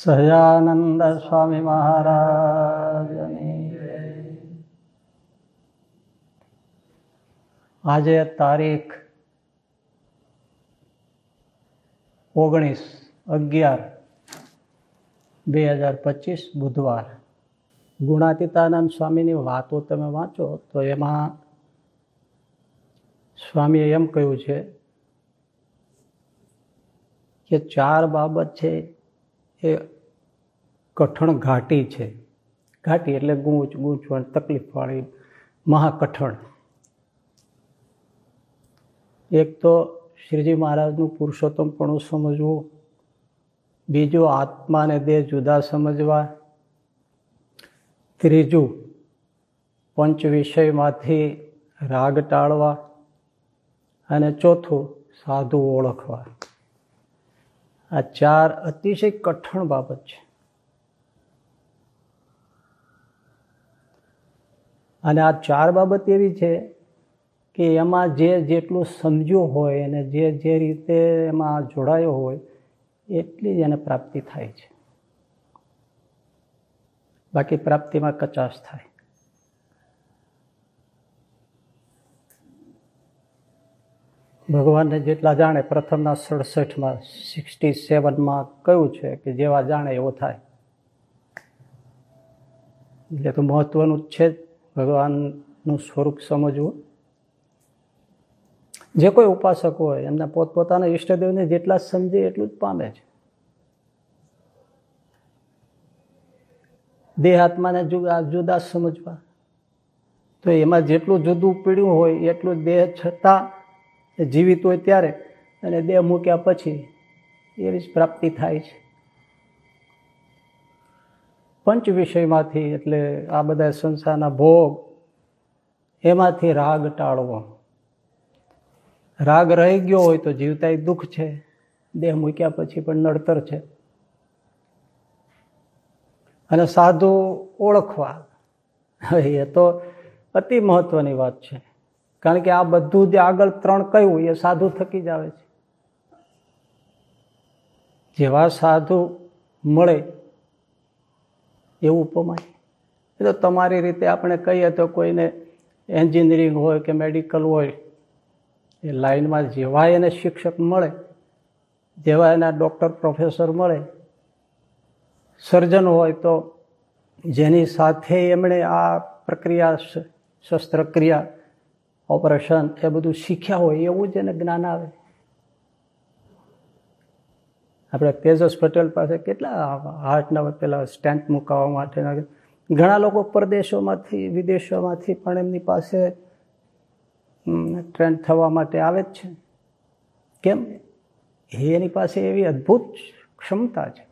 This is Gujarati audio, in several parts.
સહજાનંદ સ્વામી મહારાજની આજે તારીખ ઓગણીસ અગિયાર બે હજાર પચીસ બુધવાર ગુણાતીતાનંદ સ્વામીની વાતો તમે વાંચો તો એમાં સ્વામીએ એમ કહ્યું છે કે ચાર બાબત છે એ કઠણ ઘાટી છે. ઘાટી એટલે ગૂંચ, ગૂંચવણ, તકલીફવાળી મહાકઠણ. એક તો શ્રીજી મહારાજનું પુરુષોત્તમપણું સમજવું, બીજું આત્માને દેહ જુદા સમજવા, ત્રીજું પંચ વિષયમાંથી રાગ ટાળવા અને ચોથું સાધુ ઓળખવા. આ ચાર અતિશય કઠણ બાબત છે. અને આ ચાર બાબત એવી છે કે એમાં જે જેટલું સમજ્યું હોય અને જે જે રીતે એમાં જોડાયો હોય, એટલી જ એને પ્રાપ્તિ થાય છે. બાકી પ્રાપ્તિમાં કચાશ થાય. ભગવાનને જેટલા જાણે પ્રથમના સડસઠમાં, સિક્સટી સેવનમાં કયું છે કે જેવા જાણે એવો થાય. એટલે તો મહત્વનું જ છે ભગવાનનું સ્વરૂપ સમજવું. જે કોઈ ઉપાસક હોય, એમના પોતપોતાના ઈષ્ટદેવને જેટલા સમજે એટલું જ પામે છે. દેહ આત્માને જુદા સમજવા. તો એમાં જેટલું જુદું પીડ્યું હોય, એટલું દેહ છતાં જીવિત હોય ત્યારે અને દેહ મૂક્યા પછી એવી જ પ્રાપ્તિ થાય છે. પંચ વિષયમાંથી એટલે આ બધા સંસારના ભોગ, એમાંથી રાગ ટાળવો. રાગ રહી ગયો હોય તો જીવતા દુઃખ છે, દેહ મૂક્યા પછી પણ નડતર છે. અને સાધુ ઓળખવા એ તો અતિ મહત્વની વાત છે. કારણ કે આ બધું જે આગળ ત્રણ કહ્યું, એ સાધુ થકી જ આવે છે. જેવા સાધુ મળે એવું ઉપમાય એ તો તમારી રીતે આપણે કહીએ તો કોઈને એન્જિનિયરિંગ હોય કે મેડિકલ હોય, એ લાઈનમાં જેવા એને શિક્ષક મળે જેવા એના ડૉક્ટર, પ્રોફેસર મળે, સર્જન હોય તો જેની સાથે એમણે આ પ્રક્રિયા શસ્ત્રક્રિયા, ઓપરેશન એ બધું શીખ્યા હોય એવું જ એને જ્ઞાન આવે. આપણે તેજસ પટેલ પાસે કેટલા હાર્ટના પેલા સ્ટેન્ટ મુકાવવા માટેના ઘણા લોકો પરદેશોમાંથી, વિદેશોમાંથી પણ એમની પાસે ટ્રેન્ડ થવા માટે આવે જ છે. કેમ? એની પાસે એવી અદ્ભુત ક્ષમતા છે.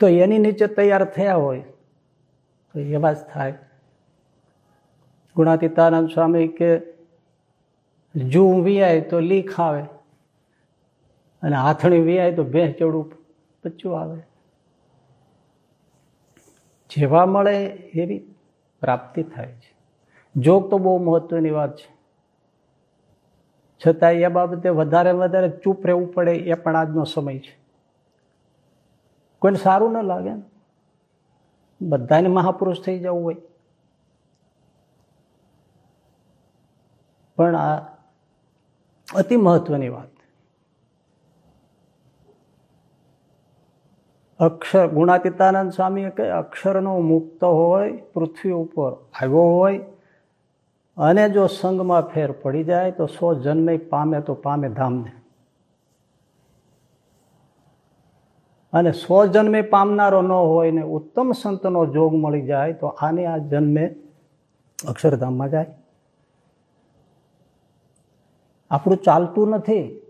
તો એની નીચે તૈયાર થયા હોય, તો એવા જ થાય. ગુણાતીતાનંદ સ્વામી કે જૂ વિયાય તો લીખ આવે. અને હાથણી વ્યાય તો ભેંસ ચડું બચ્ચું આવે. જેવા મળે એવી પ્રાપ્તિ થાય છે. જોગ તો બહુ મહત્વની વાત છે. છતાં એ બાબતે વધારે વધારે ચૂપ રહેવું પડે એ પણ આજનો સમય છે. કોઈને સારું ન લાગે ને. બધાને મહાપુરુષ થઈ જવું હોય. પણ આ અતિ મહત્વની વાત. અક્ષર, ગુણાતીતાનંદ સ્વામીએ કહે અક્ષરનો મુક્ત હોય, પૃથ્વી ઉપર આવ્યો હોય અને જો સંગમાં ફેર પડી જાય, તો સો જન્મે પામે તો પામે ધામને. અને સો જન્મે પામનારો ન હોય ને ઉત્તમ સંતનો જોગ મળી જાય, તો આને આ જન્મે અક્ષરધામમાં જાય. આપણું ચાલતું નથી.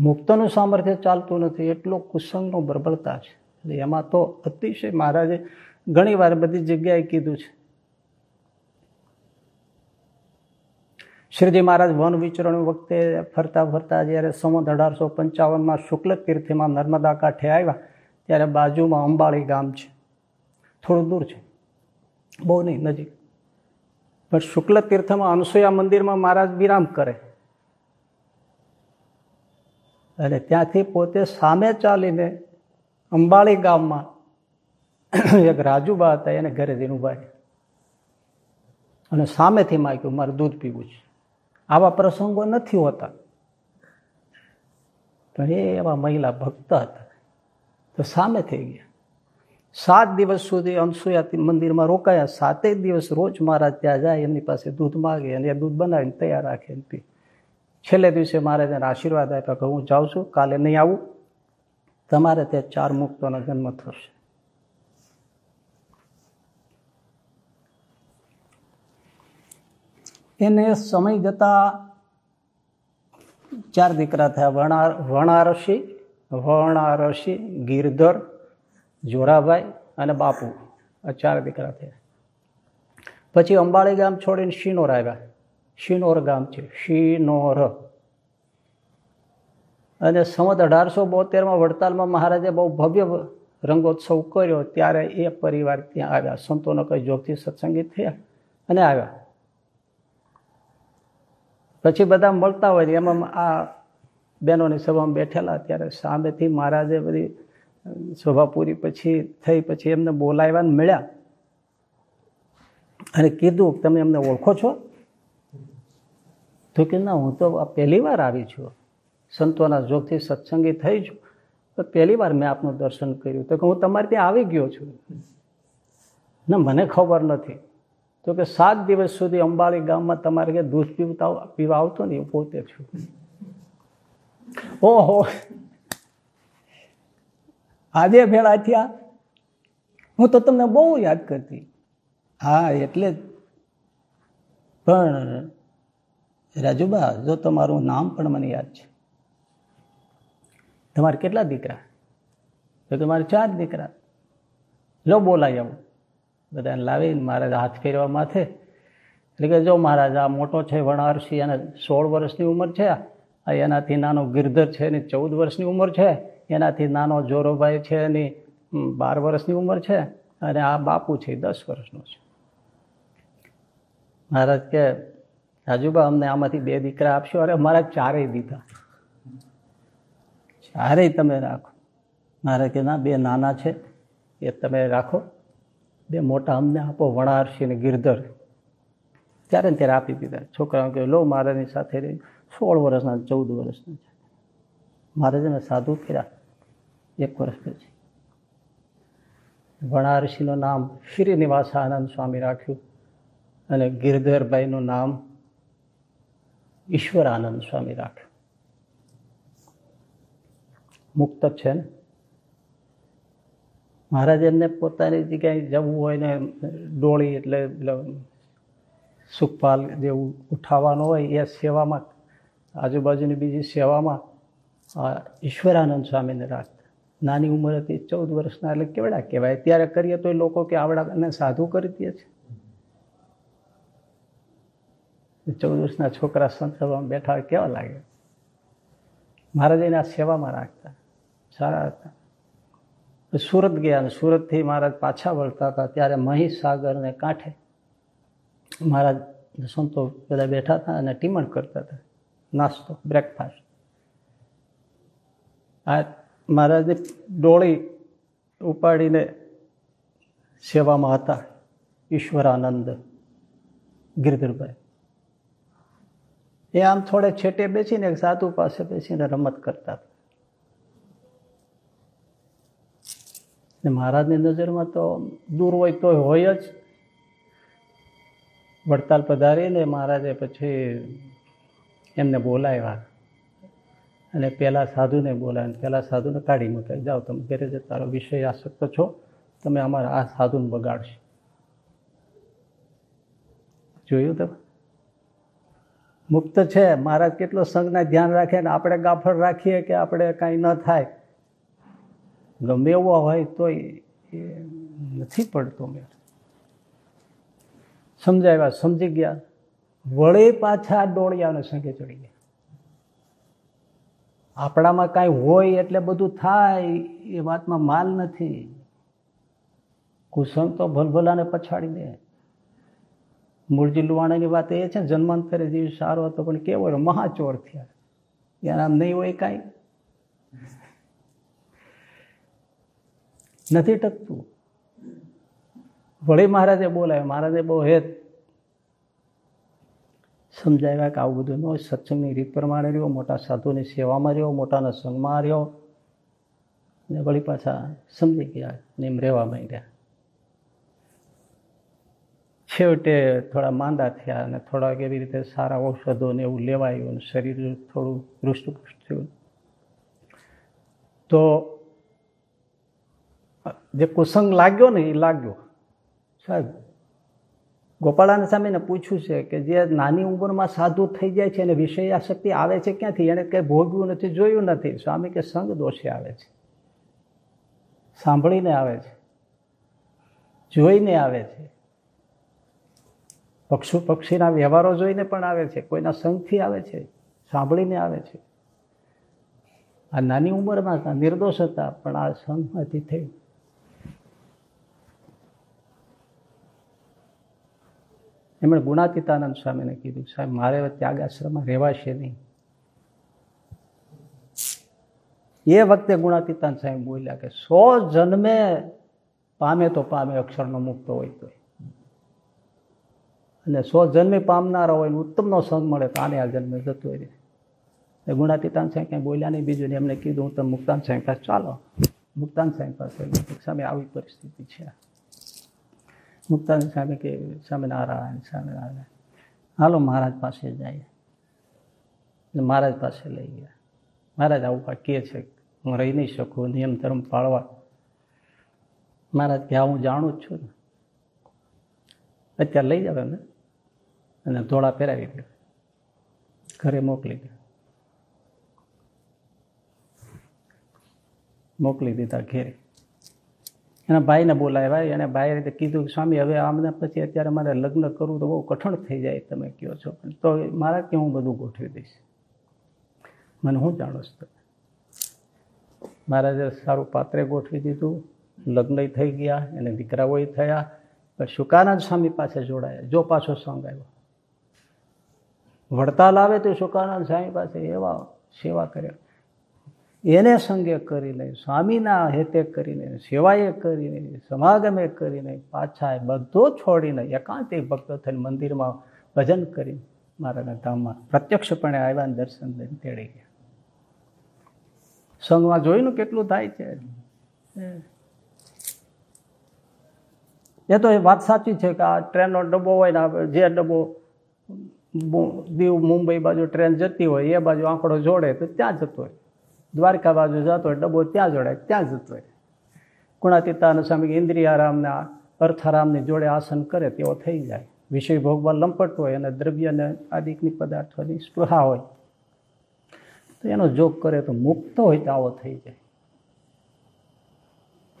મુક્તનું સામર્થ્ય ચાલતું નથી, એટલો કુસંગનો બરબળતા છે. એટલે એમાં તો અતિશય મહારાજે ઘણી વાર બધી જગ્યાએ કીધું છે. શ્રીજી મહારાજ વન વિચરણ વખતે ફરતા ફરતા જ્યારે સંવત અઢારસો પંચાવનમાં શુક્લ તીર્થમાં નર્મદા કાંઠે આવ્યા, ત્યારે બાજુમાં અંબાળી ગામ છે. થોડું દૂર છે. બહુ નહીં નજીક. પણ શુક્લ તીર્થમાં અનસુયા મંદિરમાં મહારાજ વિરામ કરે. અને ત્યાંથી પોતે સામે ચાલીને અંબાળી ગામમાં એક રાજુબા હતા, એને ઘરે જઈને ઊભા અને સામેથી માગ્યું, મારે દૂધ પીવું છે. આવા પ્રસંગો નથી હોતા. પણ એ એવા મહિલા ભક્ત હતા. તો સામે થઈ ગયા. સાત દિવસ સુધી અનસુયા મંદિરમાં રોકાયા. સાતેય દિવસ રોજ મહારાજ ત્યાં જાય, એમની પાસે દૂધ માગે અને દૂધ બનાવીને તૈયાર રાખે પી છેલ્લે દિવસે મારે તેને આશીર્વાદ આપ્યા કે હું જાઉં છું, કાલે નહીં આવું. તમારે તે ચાર મુક્તોનો જન્મ થશે. એને સમય જતા ચાર દીકરા થયા વણા વણારસી વણારસી, ગિરધર, જોરાભાઈ અને બાપુ. આ ચાર દીકરા થયા. પછી અંબાળી ગામ છોડીને શિનોર આવ્યા. શિનોર ગામ છે, શિનોર. અને સંવત અઢારસો બોતેરમાં વડતાલમાં મહારાજે બહુ ભવ્ય રંગોત્સવ કર્યો, ત્યારે એ પરિવાર ત્યાં આવ્યા. સંતોનો કઈ જોગથી સત્સંગી થયા અને આવ્યા. પછી બધા મળતા હોય એમાં આ બહેનોની સભામાં બેઠેલા ત્યારે સામેથી મહારાજે બધી સભા પૂરી પછી, થઈ પછી એમને બોલાવ્યા મળ્યા. અને કીધું, તમે એમને ઓળખો છો? તો કે ના, હું તો પહેલી વાર આવી છું. સંતોના જોગથી સત્સંગી થઈ છું. તો પહેલી વાર મેં આપનું દર્શન કર્યું. તો કે હું તમારે ત્યાં આવી ગયો છું. ના, મને ખબર નથી. તો કે સાત દિવસ સુધી અંબાળી ગામમાં તમારે કે દૂધ પીવતા પીવા આવતો ને પોતે છું. ઓહો! આજે ભેળા થયા. હું તો તમને બહુ યાદ કરતી. હા, એટલે પણ રાજુબા, જો તમારું નામ પણ મને યાદ છે. તમારે કેટલા દીકરા? તો તમારે ચાર દીકરા. લો બોલાય આવું. બધાને લાવીને મહારાજ હાથ ફેરવા માથે. એટલે કે જો મહારાજ આ મોટો છે વણારસી અને સોળ વર્ષની ઉંમર છે આ. એનાથી નાનો ગિરધર છે એની ચૌદ વર્ષની ઉંમર છે. એનાથી નાનો જોરોભાઈ છે એની બાર વર્ષની ઉંમર છે. અને આ બાપુ છે, દસ વર્ષનો છે. મહારાજ કે રાજુબા અમને આમાંથી બે દીકરા આપશો? અરે મારા ચારેય દીધા. ચારેય તમે રાખો. મારે કે ના, બે નાના છે, એ તમે રાખો. બે મોટા અમને આપો, વણારસી અને ગિરધર. ત્યારે ત્યારે આપી દીધા. છોકરાઓ કે, લો, મારાની સાથે રહી. સોળ વર્ષના, ચૌદ વર્ષના છે. મારે મેં સાધુ કર્યા એક વર્ષ પછી. વણારસીનું નામ શ્રીનિવાસાનંદ સ્વામી રાખ્યું અને ગિરધરભાઈનું નામ ઈશ્વર આનંદ સ્વામી રાઠ. મુક્ત છે ને? મહારાજ એમને પોતાની જગ્યાએ જવું હોય ને ડોળી એટલે સુખપાલ જેવું ઉઠાવવાનું હોય એ સેવામાં, આજુબાજુની બીજી સેવામાં ઈશ્વરાનંદ સ્વામીને રાખતા નાની ઉંમર હતી, ચૌદ વર્ષના એટલે કેવડા કહેવાય? ત્યારે કરીએ તો લોકો કે આવડાને સાધુ કરી દે છે. ચૌદ વર્ષના છોકરા સંતમાં બેઠા હોય કેવા લાગે? મહારાજ એના સેવામાં રાખતા, સારા હતા. સુરત ગયા અને સુરતથી મહારાજ પાછા વળતા હતા. ત્યારે મહીસાગરને કાંઠે મહારાજ સંતો બધા બેઠા હતા અને ટીમણ કરતા હતા. નાસ્તો બ્રેકફાસ્ટ આ મહારાજની ડોળી ઉપાડીને સેવામાં હતા. ઈશ્વરાનંદ, ગિરધરભાઈ. એ આમ થોડે છેટે બેસીને એક સાધુ પાસે બેસીને રમત કરતા મહારાજની નજરમાં તો દૂર હોય તો હોય જ. વડતાલ પધારીને મહારાજે પછી એમને બોલાવ્યા. અને પહેલા સાધુને બોલાવીને પહેલાં સાધુને કાઢી મૂકાય. જાઓ તમે ઘરે જ તારો વિષય આસક્ત છો, તમે અમારા આ સાધુને બગાડશો. જોયું તમે? મુક્ત છે. મહારાજ કેટલો સંઘના ધ્યાન રાખે ને આપણે ગાફળ રાખીએ કે આપણે કાંઈ ન થાય. ગમે એવો હોય તોય એ નથી પડતો મેં સમજાવ્યા સમજી ગયા? વળે પાછા ડોળિયાને સંઘે ચડી ગયા. આપણામાં કાંઈ હોય એટલે બધું થાય એ વાતમાં માલ નથી. કુસંગ તો ભલભલાને પછાડી દે. મૂળજી લુવાણાની વાત એ છે જન્માંતરે જીવ સારો હતો, પણ કેવો મહાચોર થયા. એના નહીં હોય કાંઈ. નથી ટકતું. વળી મહારાજે બોલાય મહારાજે બહુ હેત સમજાવ્યા કે આવું બધું ન સત્સંગની રીત પ્રમાણે રહ્યો, મોટા સાધુની સેવામાં રહ્યો, મોટાના સંગમાં રહ્યો. ને વળી પાછા સમજી ગયા, ને એમ રહેવા માંડ્યા. છેવટે થોડા માંદા થયા અને થોડાક એવી રીતે સારા ઔષધો ને એવું લેવાયું અને શરીર થોડું હૃષ્ટપુષ્ટ થયું. તો જે કુસંગ લાગ્યો ને એ લાગ્યો. સાહેબ, ગોપાળાને સામે પૂછ્યું છે કે જે નાની ઉંમરમાં સાધુ થઈ જાય છે અને વિષય આસક્તિ આવે છે ક્યાંથી? એણે કંઈ ભોગવ્યું નથી, જોયું નથી. સ્વામી કે સંગ દોષે આવે છે. સાંભળીને આવે છે. જોઈને આવે છે. પક્ષુ પક્ષીના વ્યવહારો જોઈને પણ આવે છે. કોઈના સંઘથી આવે છે, સાંભળીને આવે છે. આ નાની ઉંમરમાં હતા, નિર્દોષ હતા, પણ આ સંઘમાંથી થઈ. એમણે ગુણાતીતાનંદ સ્વામીને કીધું, સાહેબ, મારે ત્યાગ આશ્રમમાં રહેવાશે નહીં. એ વખતે ગુણાતીતાન સાહેબ બોલ્યા કે, સો જન્મે પામે તો પામે અક્ષરનો મુક્ત હોય તો અને સો જન્મે પામનારા હોય ઉત્તમનો સંગ મળે તો આને આ જન્મે જતો હોય. ગુણાતીતાન સાહેબ ક્યાંય બોલ્યા નહીં, બીજું એમને કીધું, હું તમે મુક્તાન સાહેબ પાસે ચાલો. મુક્તાન સાહેબ પાસે સામે આવી પરિસ્થિતિ છે. મુક્તાન સામે કે સ્વામિનારાયણ સ્વામિનારાયણ હાલો, મહારાજ પાસે જાય. મહારાજ પાસે લઈ ગયા. મહારાજ આવું કાંઈ કે છે, હું રહી નહીં શકું, નિયમ ધર્મ પાળવા. મહારાજ કે, હું જાણું જ છું ને. અત્યારે લઈ જાવ ને અને ધોળા પહેરાવી દે. ઘરે મોકલી દે. મોકલી દીધા ઘેરે. એના ભાઈને બોલાવ્યા, એને ભાઈ રીતે કીધું, સ્વામી, હવે આમને પછી અત્યારે મારે લગ્ન કરવું તો બહુ કઠણ થઈ જાય તમે કહો છો. તો મારા કે હું બધું ગોઠવી દઈશ. મને હું જાણો છો તમે? મહારાજે સારું પાત્રે ગોઠવી દીધું. લગ્ન થઈ ગયા, એને દીકરાઓ થયા. પણ શુકાનંદ સ્વામી પાસે જોડાયા. જો પાછો સંગ આવ્યો. વડતાલ આવે તો શુકાનંદ સ્વામી પાસે એવા સેવા કર્યા. એને સંગે કરીને, સ્વામીના હેતે કરીને, સેવાએ કરીને, સમાગમે કરીને પાછા બધો છોડીને એકાંતિક ભક્તો થઈને મંદિરમાં ભજન કરી મારાના ધામમાં પ્રત્યક્ષપણે આવ્યા દર્શન દઈને તેડી ગયા. સંઘમાં જોયું કેટલું થાય છે? એ તો એ વાત સાચી છે કે આ ટ્રેનનો ડબ્બો હોય ને જે ડબ્બો દીવ મુંબઈ બાજુ ટ્રેન જતી હોય, એ બાજુ આંકડો જોડે તો ત્યાં જતો હોય. દ્વારકા બાજુ જતો હોય, ડબ્બો ત્યાં જોડે ત્યાં જતો હોય. ગુણાતીતાના સ્વામી ઇન્દ્રિયારામના અર્થારામની જોડે આસન કરે તેવો થઈ જાય. વિષય ભોગવા લંપટ હોય અને દ્રવ્યને આદિકની પદાર્થોની સ્પૃહા હોય. તો એનો જોગ કરે તો મુક્ત હોય તો આવો થઈ જાય.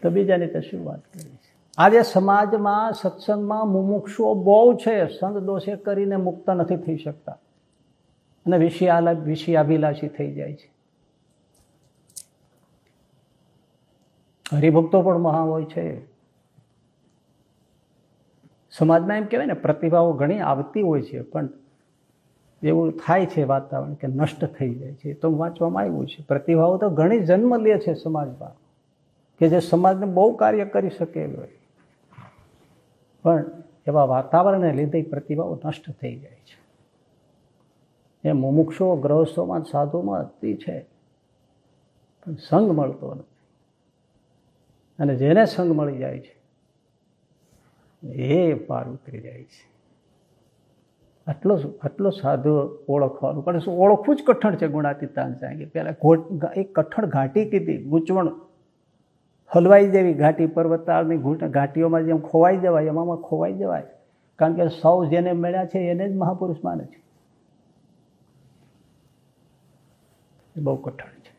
તો બીજાની તો શું વાત કરી છે આજે સમાજમાં, સત્સંગમાં મુમુક્ષુઓ બહુ છે. સંત દોષે કરીને મુક્ત નથી થઈ શકતા. અને વિષયાલ વિષયાભિલાષી થઈ જાય છે. હરિભક્તો પણ મહા હોય છે. સમાજમાં એમ કહેવાય ને, પ્રતિભાઓ ઘણી આવતી હોય છે, પણ એવું થાય છે વાતાવરણ કે નષ્ટ થઈ જાય છે. તો વાંચવામાં આવ્યું છે. પ્રતિભાઓ તો ઘણી જન્મ લે છે સમાજમાં, કે જે સમાજને બહુ કાર્ય કરી શકે હોય. પણ એવા વાતાવરણને લીધે પ્રતિભાઓ નષ્ટ થઈ જાય છે. એ મુમુક્ષો, ગ્રહસ્થોમાં સાધુમાં અતિ છે. પણ સંગ મળતો નથી. અને જેને સંગ મળી જાય છે, એ પાર ઉતરી જાય છે. આટલો આટલો સાધુ ઓળખવાનું. પણ શું ઓળખવું જ કઠણ છે ગુણાતીતાન સાંગે પહેલાં એક કઠણ ઘાટી કીધી, ગૂંચવણ હલવાઈ દેવી ઘાટી, પર્વતાળની ઘાટીઓમાં જેમ ખોવાઈ દેવાય એમાં ખોવાઈ દેવાય કારણ કે સૌ જેને મળ્યા છે, એને જ મહાપુરુષ માને છે. એ બહુ કઠણ છે.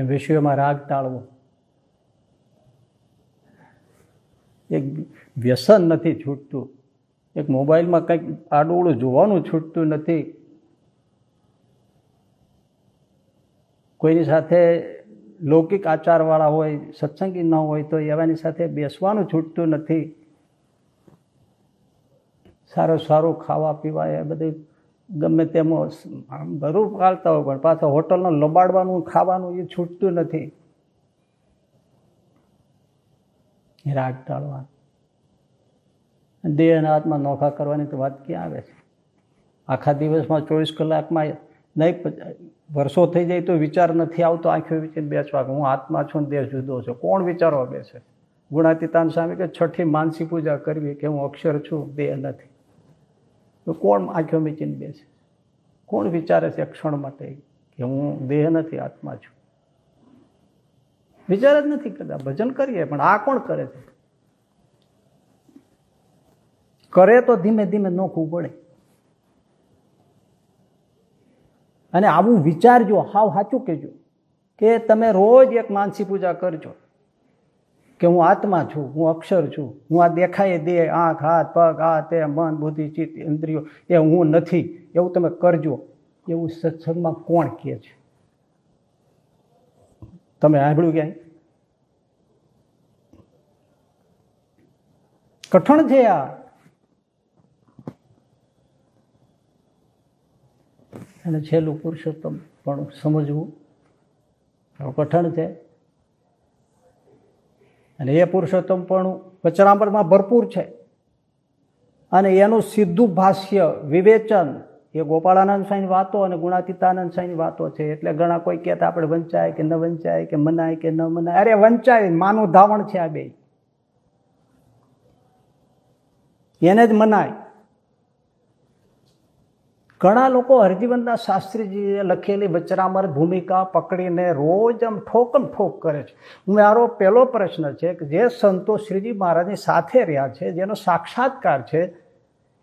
એમ વિષયોમાં રાગ ટાળવો. એક વ્યસન નથી છૂટતું. એક મોબાઈલમાં કંઈક આડું જોવાનું છૂટતું નથી. કોઈની સાથે લૌકિક આચારવાળા હોય, સત્સંગી ન હોય તો એવાની સાથે બેસવાનું છૂટતું નથી. સારું સારું ખાવા પીવા એ બધું ગમે તેમ આમ બધું પાળતા હોય, પણ પાછા હોટલનો લબાડવાનું, ખાવાનું એ છૂટતું નથી. રાગ ટાળવાનું દેહ અને આત્મા નોખા કરવાની તો વાત ક્યાં આવે છે? આખા દિવસમાં ચોવીસ કલાકમાં નહીં વર્ષો થઈ જાય તો વિચાર નથી આવતો, આંખો વિચાર બેસવા કે હું આત્મા છું ને દેહ જુદો છે. કોણ વિચારવા બેસે? ગુણાતીતાન સ્વામી કે છઠ્ઠી માનસી પૂજા કરવી કે હું અક્ષર છું, દેહ નથી. તો કોણ આંખો મીચીને બેસે? કોણ વિચારે છે ક્ષણ માટે કે હું દેહ નથી, આત્મા છું? વિચાર જ નથી કરતા. ભજન કરીએ, પણ આ કોણ કરે છે? કરે તો ધીમે ધીમે નોખવું પડે. અને આવું વિચારજો, હાવ સાચું કહેજો કે તમે રોજ એક માનસી પૂજા કરજો કે હું આત્મા છું, હું અક્ષર છું, હું આ દેખાય દે, આંખ, હાથ, પગ, આ તે, મન, બુદ્ધિ, ચિત્ત, ઇન્દ્રિયો, એ હું નથી, એવું તમે કરજો, એવું સત્સંગમાં કોણ કહે છે? તમે સાંભળ્યું ક્યાંય કઠણ છે આ. અને છેલ્લું પુરુષોત્તમ પણ સમજવું કઠણ છે. અને એ પુરુષોત્તમ પણ વચરામરમાં ભરપૂર છે. અને એનું સીધું ભાષ્ય, વિવેચન, એ ગોપાળાનંદ સાંઈની વાતો અને ગુણાતીતાનંદ સાંઈની વાતો છે. એટલે ઘણા કોઈ કહેતા આપણે વંચાય કે ન વંચાય, કે મનાય કે ન મનાય. અરે વંચાય, માનું ધાવણ છે આ બે એને જ મનાય. ઘણા લોકો હરજીવનના શાસ્ત્રીજીએ લખેલી વચરામર ભૂમિકા પકડીને રોજ આમ ઠોકમ ઠોક કરે છે. મારો પહેલો પ્રશ્ન છે કે જે સંતો શ્રીજી મહારાજની સાથે રહ્યા છે, જેનો સાક્ષાત્કાર છે,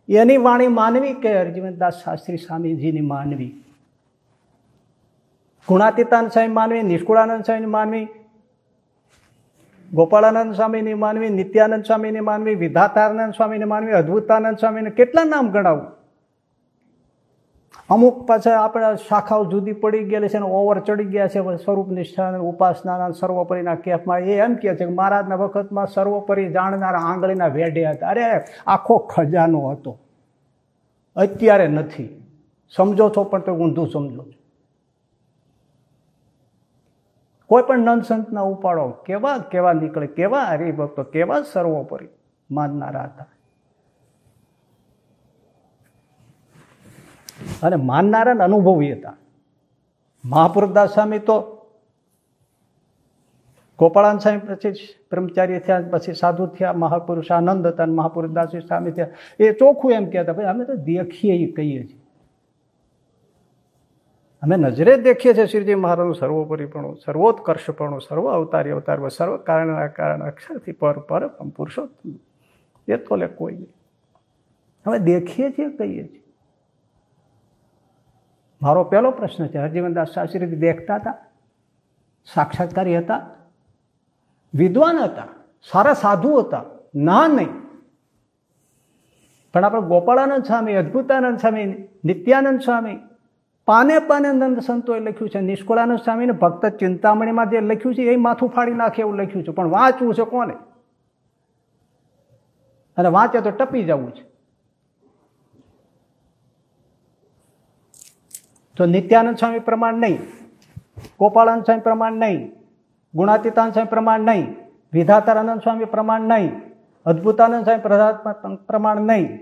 એની વાણી માનવી કે હરજીવનદાસ શાસ્ત્રી સ્વામીજીની માનવી? ગુણાતીતાન સ્વામી માનવી, નિષ્કુળાનંદ સ્વામીની માનવી, ગોપાળાનંદ સ્વામીની માનવી, નિત્યાનંદ સ્વામીની માનવી વિધાતાનંદ સ્વામીની માનવી, અદ્ભુતાનંદ સ્વામીને કેટલા નામ ગણાવું? અમુક પાછા આપણે શાખાઓ જુદી પડી ગયેલી છે અને ઓવર ચડી ગયા છે સ્વરૂપ નિષ્ઠા ઉપાસનાના સર્વોપરીના કેફમાં એ એમ કહે છે કે મહારાજના વખતમાં સર્વોપરી જાણનારા આંગળીના વેઢે હતા. અરે આખો ખજાનો હતો. અત્યારે નથી. સમજો છો પણ તો ઊંધું સમજો છો. કોઈ પણ નંદ સંતના ઉપાડો કેવા કેવા નીકળે, કેવા હરિભક્તો, કેવા સર્વોપરી માનનારા હતા. અને માનનારા અનુભવી હતા. મહાપુરદાસ સ્વામી તો ગોપાળાન સ્વામી પછી બ્રહ્મચારી થયા, પછી સાધુ થયા, મહાપુરુષ આનંદ હતા મહાપુરુષદાસ સ્વામી થયા. એ ચોખ્ખું એમ કહેતા, ભાઈ, અમે તો દેખીએ કહીએ છીએ. અમે નજરે દેખીએ છીએ શ્રીજી મહારાજનું સર્વોપરીપણું, સર્વોત્કર્ષપણું, સર્વ અવતારી, અવતાર, સર્વ કારણ કારણ અક્ષરથી પર પર પુરુષોત્તમ. એ તો લે કોઈ નહીં. અમે દેખીએ છીએ, કહીએ છીએ. મારો પહેલો પ્રશ્ન છે. હરજીવનદાસ શાસ્ત્રી દેખતા હતા, સાક્ષાત્કારી હતા. વિદ્વાન હતા, સારા સાધુ હતા, ના નહીં. પણ આપણે ગોપાળાનંદ સ્વામી, અદ્ભુતાનંદ સ્વામી, નિત્યાનંદ સ્વામી, પાને પાને નંદ સંતોએ લખ્યું છે. નિષ્કુળાનંદ સ્વામીને ભક્ત ચિંતામણીમાં જે લખ્યું છે એ માથું ફાડી નાખે એવું લખ્યું છે. પણ વાંચવું છે કોને? અને વાંચે તો ટપી જવું છે. તો નિત્યાનંદ સ્વામી પ્રમાણ નહીં, ગોપાળાનંદ સ્વામી પ્રમાણ નહીં, ગુણાતીતાનંદ સ્વામી પ્રમાણ નહીં, વિધાતારાનંદ સ્વામી પ્રમાણ નહીં, અદ્ભુતાનંદ સ્વામી પ્રમાણ નહીં,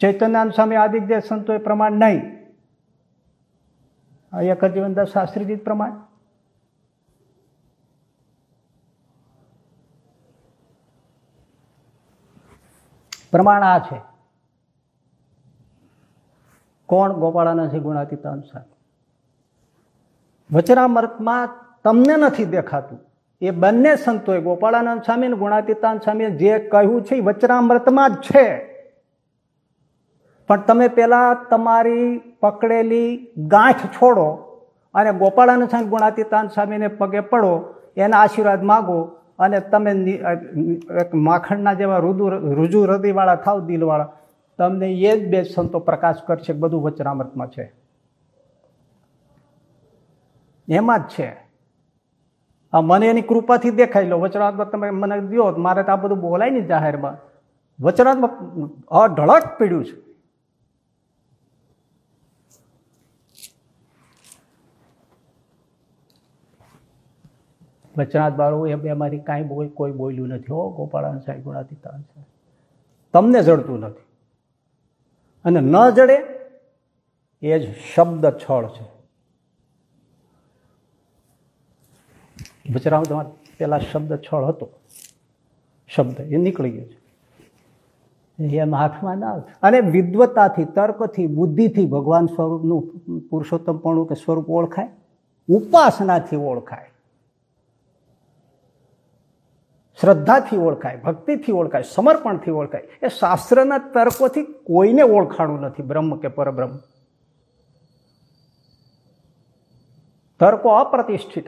ચૈતન્યાનંદ સ્વામી આદિ જે સંતો પ્રમાણ નહીં. એક જીવનદાસ શાસ્ત્રીજી પ્રમાણ. પ્રમાણ આ છે. કોણ ગોપાળાનંદ ગુણાતીતાંત સ્વામી વચરામૃતમાં તમને નથી દેખાતું. એ બંને સંતોએ ગોપાળાનંદ સ્વામી અને ગુણાતીતાન સ્વામીએ જે કહ્યું છે એ વચરામૃતમાં જ છે. પણ તમે પેલા તમારી પકડેલી ગાંઠ છોડો અને ગોપાળાનંદ સ્વામી ગુણાતીતાન સ્વામીને પગે પડો, એના આશીર્વાદ માગો અને તમે માખણના જેવા રુદુ રુજુ હૃદયવાળા થાવ દિલવાળા તમને એ જ બે સંતો પ્રકાશ કરશે બધું વચનામૃતમાં છે. એમાં જ છે. આ મને એની કૃપાથી દેખાઈ લો વચનાત્મક તમે મને દો મારે તો આ બધું બોલાય નહીં જાહેરમાં. વચનાત્મક અઢળક પીડ્યું છે. વચનાથ બાળો એ બે મારી કાંઈ કોઈ બોલ્યું નથી. હો, ગોપાળાન સાહેબ, ગુણાતીતાન તમને જડતું નથી. અને ન જડે, એ જ શબ્દ છળ છે. વચરામ તમારે? પેલા શબ્દ છળ હતો. શબ્દ એ નીકળી ગયો છે. એમ હાથમાં ના અને વિદ્વતાથી તર્કથી, બુદ્ધિથી ભગવાન સ્વરૂપનું પુરુષોત્તમપણું કે સ્વરૂપ ઓળખાય? ઉપાસનાથી ઓળખાય. શ્રદ્ધાથી ઓળખાય, ભક્તિથી ઓળખાય, સમર્પણથી ઓળખાય. એ શાસ્ત્રના તર્કોથી કોઈને ઓળખાણું નથી, બ્રહ્મ કે પરબ્રહ્મ. તર્કો અપ્રતિષ્ઠિત.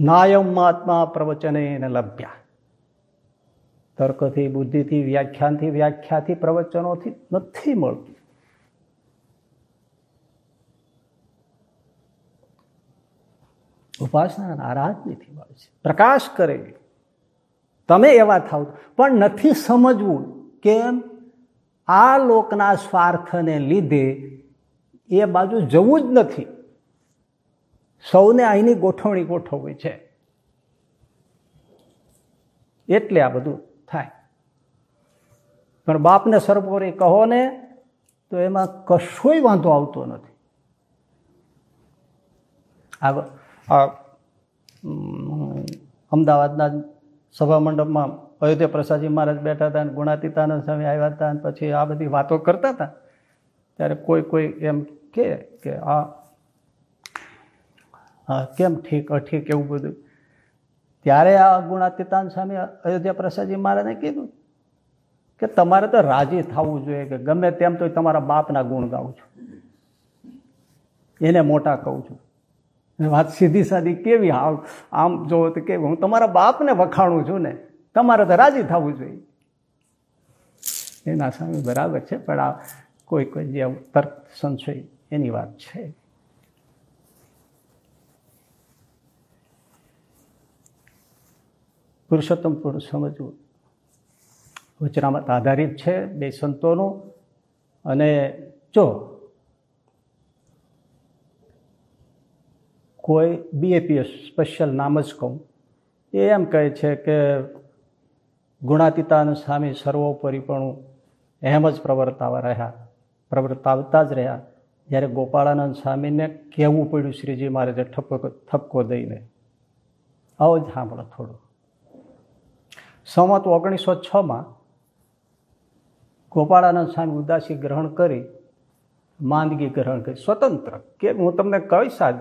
નાયમ આત્મા પ્રવચને લભ્યા. તર્કથી, બુદ્ધિથી, વ્યાખ્યાનથી, વ્યાખ્યાથી પ્રવચનોથી નથી મળતું. ઉપાસના આરાધનીથી મળે છે. પ્રકાશ કરે તમે એવા થાવ પણ નથી સમજવું કેમ? આ લોકના સ્વાર્થને લીધે એ બાજુ જવું જ નથી. સૌને અહીંની ગોઠવણી ગોઠવવી છે. એટલે આ બધું થાય. પણ બાપને સર્વોપરી કહો ને, તો એમાં કશોય વાંધો આવતો નથી. આગળ. અમદાવાદના સભા મંડપમાં અયોધ્યા પ્રસાદજી મહારાજ બેઠા હતા અને ગુણાતીતાનંદ સ્વામી આવ્યા હતા અને પછી આ બધી વાતો કરતા હતા. ત્યારે કોઈ કોઈ એમ કે કે આ કેમ ઠીક, અઠીક એવું બધું. ત્યારે આ ગુણાતીતાન સ્વામી અયોધ્યા પ્રસાદજી મહારાજને કીધું કે તમારે તો રાજી થવું જોઈએ કે ગમે તેમ તો તમારા બાપના ગુણ ગાઉં છું. એને મોટા કહું છું. વાત સીધી સાદી કેવી? આમ જો તો કેવી? હું તમારા બાપને વખાણું છું ને, તમારે તો રાજી થવું જોઈએ. એના સામે બરાબર છે, પણ આ કોઈ કોઈ જે તર્ક સંશય એની વાત છે. પુરુષોત્તમ પુરુષ સમજવું. વચનામત આધારિત છે, બે સંતોનું. અને જો કોઈ બીએપીએસ સ્પેશિયલ નામ જ કહું. એ એમ કહે છે કે ગુણાતીતાનું સ્વામી સર્વોપરીપણું એમ જ પ્રવર્તાવા રહ્યા, પ્રવર્તાવતા જ રહ્યા, જ્યારે ગોપાળાનંદ સ્વામીને કહેવું પડ્યું, શ્રીજી મહારાજે ઠપકો ઠપકો દઈને. આવો જ સાંભળો થોડું. સંમત ઓગણીસો છમાં ગોપાળાનંદ સ્વામી ઉદાસી ગ્રહણ કરી, માંદગી ગ્રહણ કરી. સ્વતંત્ર. કે હું તમને કહીશ આજ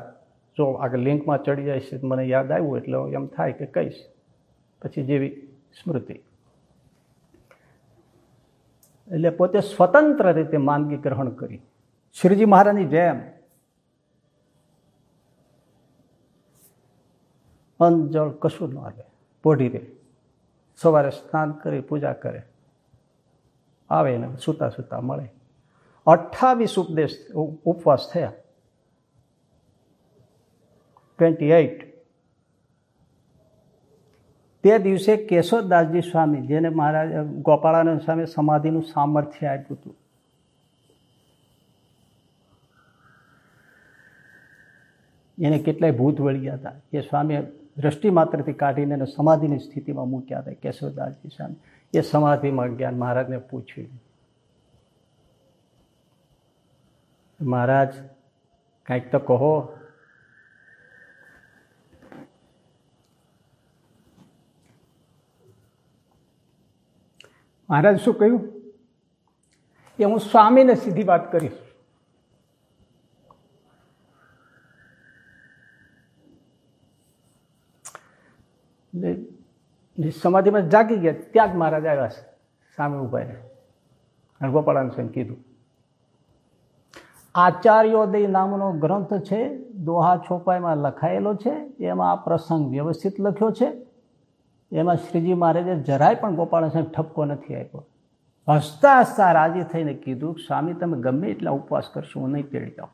જો આગળ લિંકમાં ચડી જાય છે, મને યાદ આવ્યું એટલે એમ થાય કે કહીશ. પછી જેવી સ્મૃતિ. એટલે પોતે સ્વતંત્ર રીતે માંદગી ગ્રહણ કરી. શ્રીજી મહારાજની જેમ અન્ન જળ કશું ન આવે. પોઢી રહે. સવારે સ્નાન કરી, પૂજા કરે. આવે ને સૂતા સૂતા મળે. અઠ્ઠાવીસ ઉપદેશ ઉપવાસ થયા. ટ્વેન્ટી એઇટ તે દિવસે કેશોદદાસજી સ્વામી, જેને મહારાજ ગોપાળાનંદ સ્વામી સમાધિનું સામર્થ્ય આપ્યું હતું. એને કેટલાય ભૂત વળ્યા હતા. એ સ્વામી દ્રષ્ટિ માત્રથી કાઢીને એને સમાધિની સ્થિતિમાં મૂક્યા હતા કેશવદાસજી સ્વામી. એ સમાધિમાં જ્ઞાન મહારાજને પૂછ્યું. મહારાજ, કાંઈક તો કહો મહારાજ શું કહ્યું? એ હું સ્વામીને સીધી વાત કરીશ. સમાધિમાં જાગી ગયા, ત્યાં જ મહારાજ આવ્યા છે સામે ઊભા અને ગોપાળાન સ્વામી કીધું, આચાર્યોદય નામનો ગ્રંથ છે, દોહા છોપાઈમાં લખાયેલો છે, એમાં આ પ્રસંગ વ્યવસ્થિત લખ્યો છે એમાં શ્રીજી મહારાજે જરાય પણ ગોપાલ સાહેબ ઠપકો નથી આપ્યો. હસતા હસતા રાજી થઈને કીધું, સ્વામી, તમે ગમે એટલા ઉપવાસ કરશો, હું નહીં તેડી જાઉં.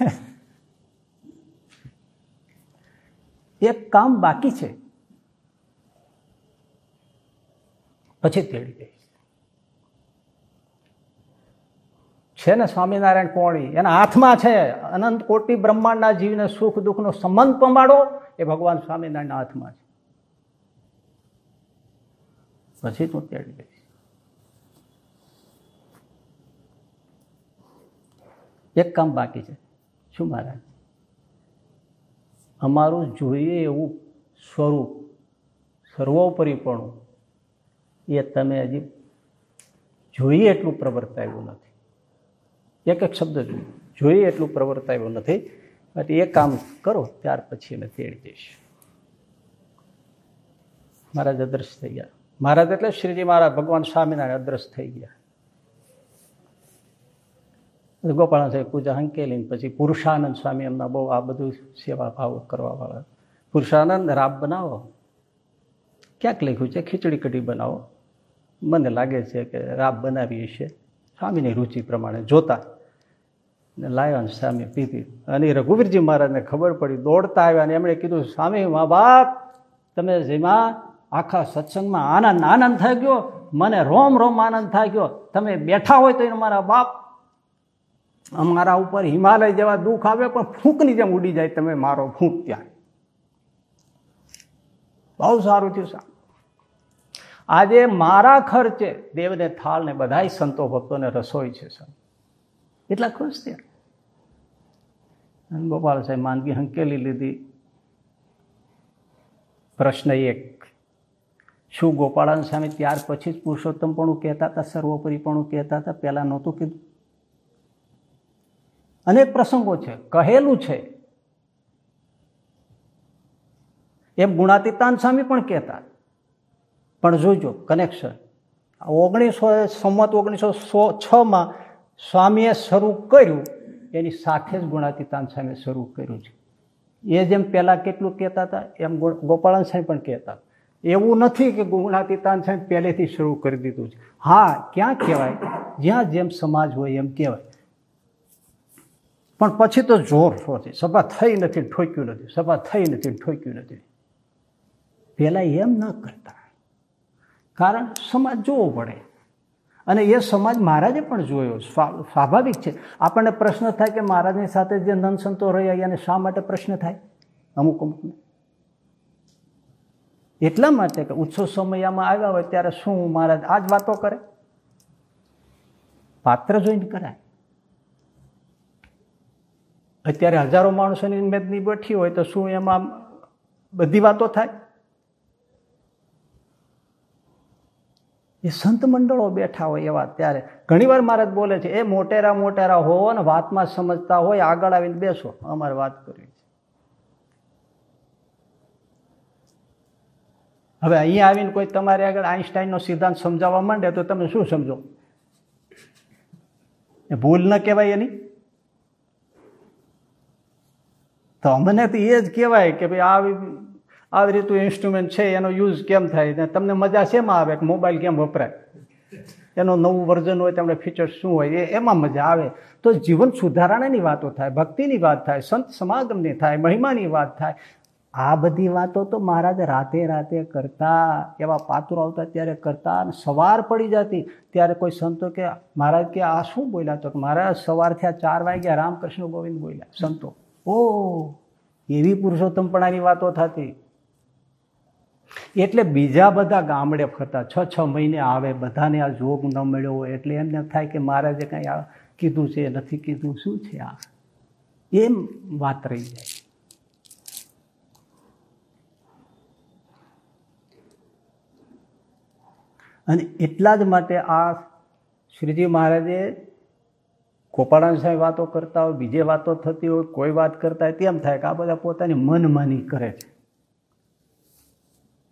એક કામ બાકી છે. પછી તેડી જઈશ છે ને સ્વામિનારાયણ કોણી એના હાથમાં છે. અનંત કોટી બ્રહ્માંડના જીવને સુખ દુઃખનો સંબંધ પમાડો એ ભગવાન સ્વામિનારાયણના હાથમાં છે. પછી તું તેડી લઈશ. એક કામ બાકી છે. શું મહારાજ? અમારું જોઈએ એવું સ્વરૂપ, સર્વોપરીપણું, એ તમે હજી જોઈએ એટલું પ્રવર્તાયું નથી. એક એક શબ્દ જોઈએ એટલું પ્રવર્તાયું નથી. એટલે એ કામ કરો, ત્યાર પછી અમે તેડી જઈશ. મહારાજ અદ્રશ થઈ ગયા. મહારાજ એટલે શ્રીજી મહારાજ, ભગવાન સ્વામિનારાયણ અદ્રશ થઈ ગયા. ગોપાલ સાહેબ પૂજા હંકેલી પછી પુરુષાનંદ સ્વામી એમના બહુ આ બધું સેવા ભાવ કરવા વાળા પુરુષાનંદ રાબ બનાવો. ક્યાંક લખ્યું છે, ખીચડી કઢી બનાવો. મને લાગે છે કે રાબ બનાવી છે સ્વામીની રુચિ પ્રમાણે જોતા ને લાવ્યા ને સ્વામી પીધી. અને રઘુવીરજી મહારાજને ખબર પડી, દોડતા આવ્યા ને એમણે કીધું, સ્વામી મા બાપ, તમે જેમાં આખા સત્સંગમાં આનંદ આનંદ થઈ ગયો, મને રોમ રોમ આનંદ થઈ ગયો. તમે બેઠા હોય તો મારા બાપ અમારા ઉપર હિમાલય જેવા દુઃખ આવે, પણ ફૂંકની જેમ ઉડી જાય, તમે મારો ફૂંક ત્યાં. બહુ સારું થયું, સાહેબ. આજે મારા ખર્ચે દેવને થાળ ને બધા સંતો ભક્તોને રસોઈ છે સર એટલા ખુશ થયા. ગોપાલ સાહેબ માંદગી હંકેલી લીધી. પ્રશ્ન એક, શું ગોપાળાન સામે ત્યાર પછી જ પુરુષોત્તમપણું કહેતા હતા સર્વોપરીપણું કહેતા હતા? પહેલાં નહોતું કીધું. અનેક પ્રસંગો છે, કહેલું છે. એમ ગુણાતીતાન સ્વામી પણ કહેતા. પણ જોજો કનેક્શન ઓગણીસો, સંમત ઓગણીસો સો છમાં સ્વામીએ શરૂ કર્યું એની સાથે જ ગુણાતીતાન સામે શરૂ કર્યું છે. એ જેમ પહેલાં કેટલું કહેતા હતા, એમ ગોપાળન સાહેબ પણ કહેતા એવું નથી કે ગુણાતીતાન સાહેબ પહેલેથી શરૂ કરી દીધું છે. હા, ક્યાં કહેવાય? જ્યાં જેમ સમાજ હોય એમ કહેવાય. પણ પછી તો જોર નથી સભા થઈ નથી ઠોક્યું નથી. સભા થઈ નથી ઠોક્યું નથી. પહેલાં એમ ન કરતા. કારણ સમાજ જોવો પડે. અને એ સમાજ મહારાજે પણ જોયો. સ્વાભાવિક છે. આપણને પ્રશ્ન થાય કે મહારાજની સાથે જે નંદ સંતો રહ્યા એને શા માટે પ્રશ્ન થાય? અમુક અમુકને એટલા માટે કે ઉત્સવ સમયમાં આવ્યા હોય ત્યારે શું મહારાજ આ જ વાતો કરે? પાત્ર જોઈને કરાય. અત્યારે હજારો માણસોની મેદની બેઠી હોય તો શું એમાં બધી વાતો થાય? એ સંત મંડળો બેઠા હોય એવા ત્યારે. ઘણીવાર મહારાજ બોલે છે, એ મોટેરા મોટેરા હોવો ને વાતમાં સમજતા હોય, આગળ આવીને બેસો. અમારે વાત કરવી છે. હવે અહીંયા આવીને કોઈ તમારે આગળ આઈન્સ્ટાઈનનો સિદ્ધાંત સમજાવવા માંડે તો તમે શું સમજો? એ ભૂલ ન કહેવાય એની. તો અમને તો એ જ કહેવાય કે ભાઈ આવી આવી રીતનું ઇન્સ્ટ્રુમેન્ટ છે, એનો યુઝ કેમ થાય? તમને મજા શેમાં આવે કે મોબાઈલ કેમ વપરાય? એનો નવું વર્ઝન હોય, તેમણે ફીચર શું હોય, એ એમાં મજા આવે. તો જીવન સુધારણાની વાતો થાય, ભક્તિની વાત થાય, સંત સમાગમની થાય, મહિમાની વાત થાય. આ બધી વાતો તો મહારાજ રાતે રાતે કરતા, એવા પાત્રો આવતા ત્યારે કરતા અને સવાર પડી જતી. ત્યારે કોઈ સંતો કે, મહારાજ, કે આ શું બોલ્યા તો? મહારાજ, સવાર થયા ચાર વાગ્યા, રામકૃષ્ણ ગોવિંદ બોલ્યા. સંતો ઓ એવી પુરુષોત્તમપણાની વાતો થતી. એટલે બીજા બધા ગામડે ફરતા, છ છ મહિને આવે, બધાને આ જોગ ન મળ્યો એટલે એમને થાય કે મહારાજે કંઈ આ કીધું છે, નથી કીધું, શું છે આ? એમ વાત રહી જાય. અને એટલા જ માટે આ શ્રીજી મહારાજે ગોપાળાન સાહેબ વાતો કરતા હોય, બીજે વાતો થતી હોય, કોઈ વાત કરતા હોય, તેમ થાય કે આ બધા પોતાની મનમાની કરે છે.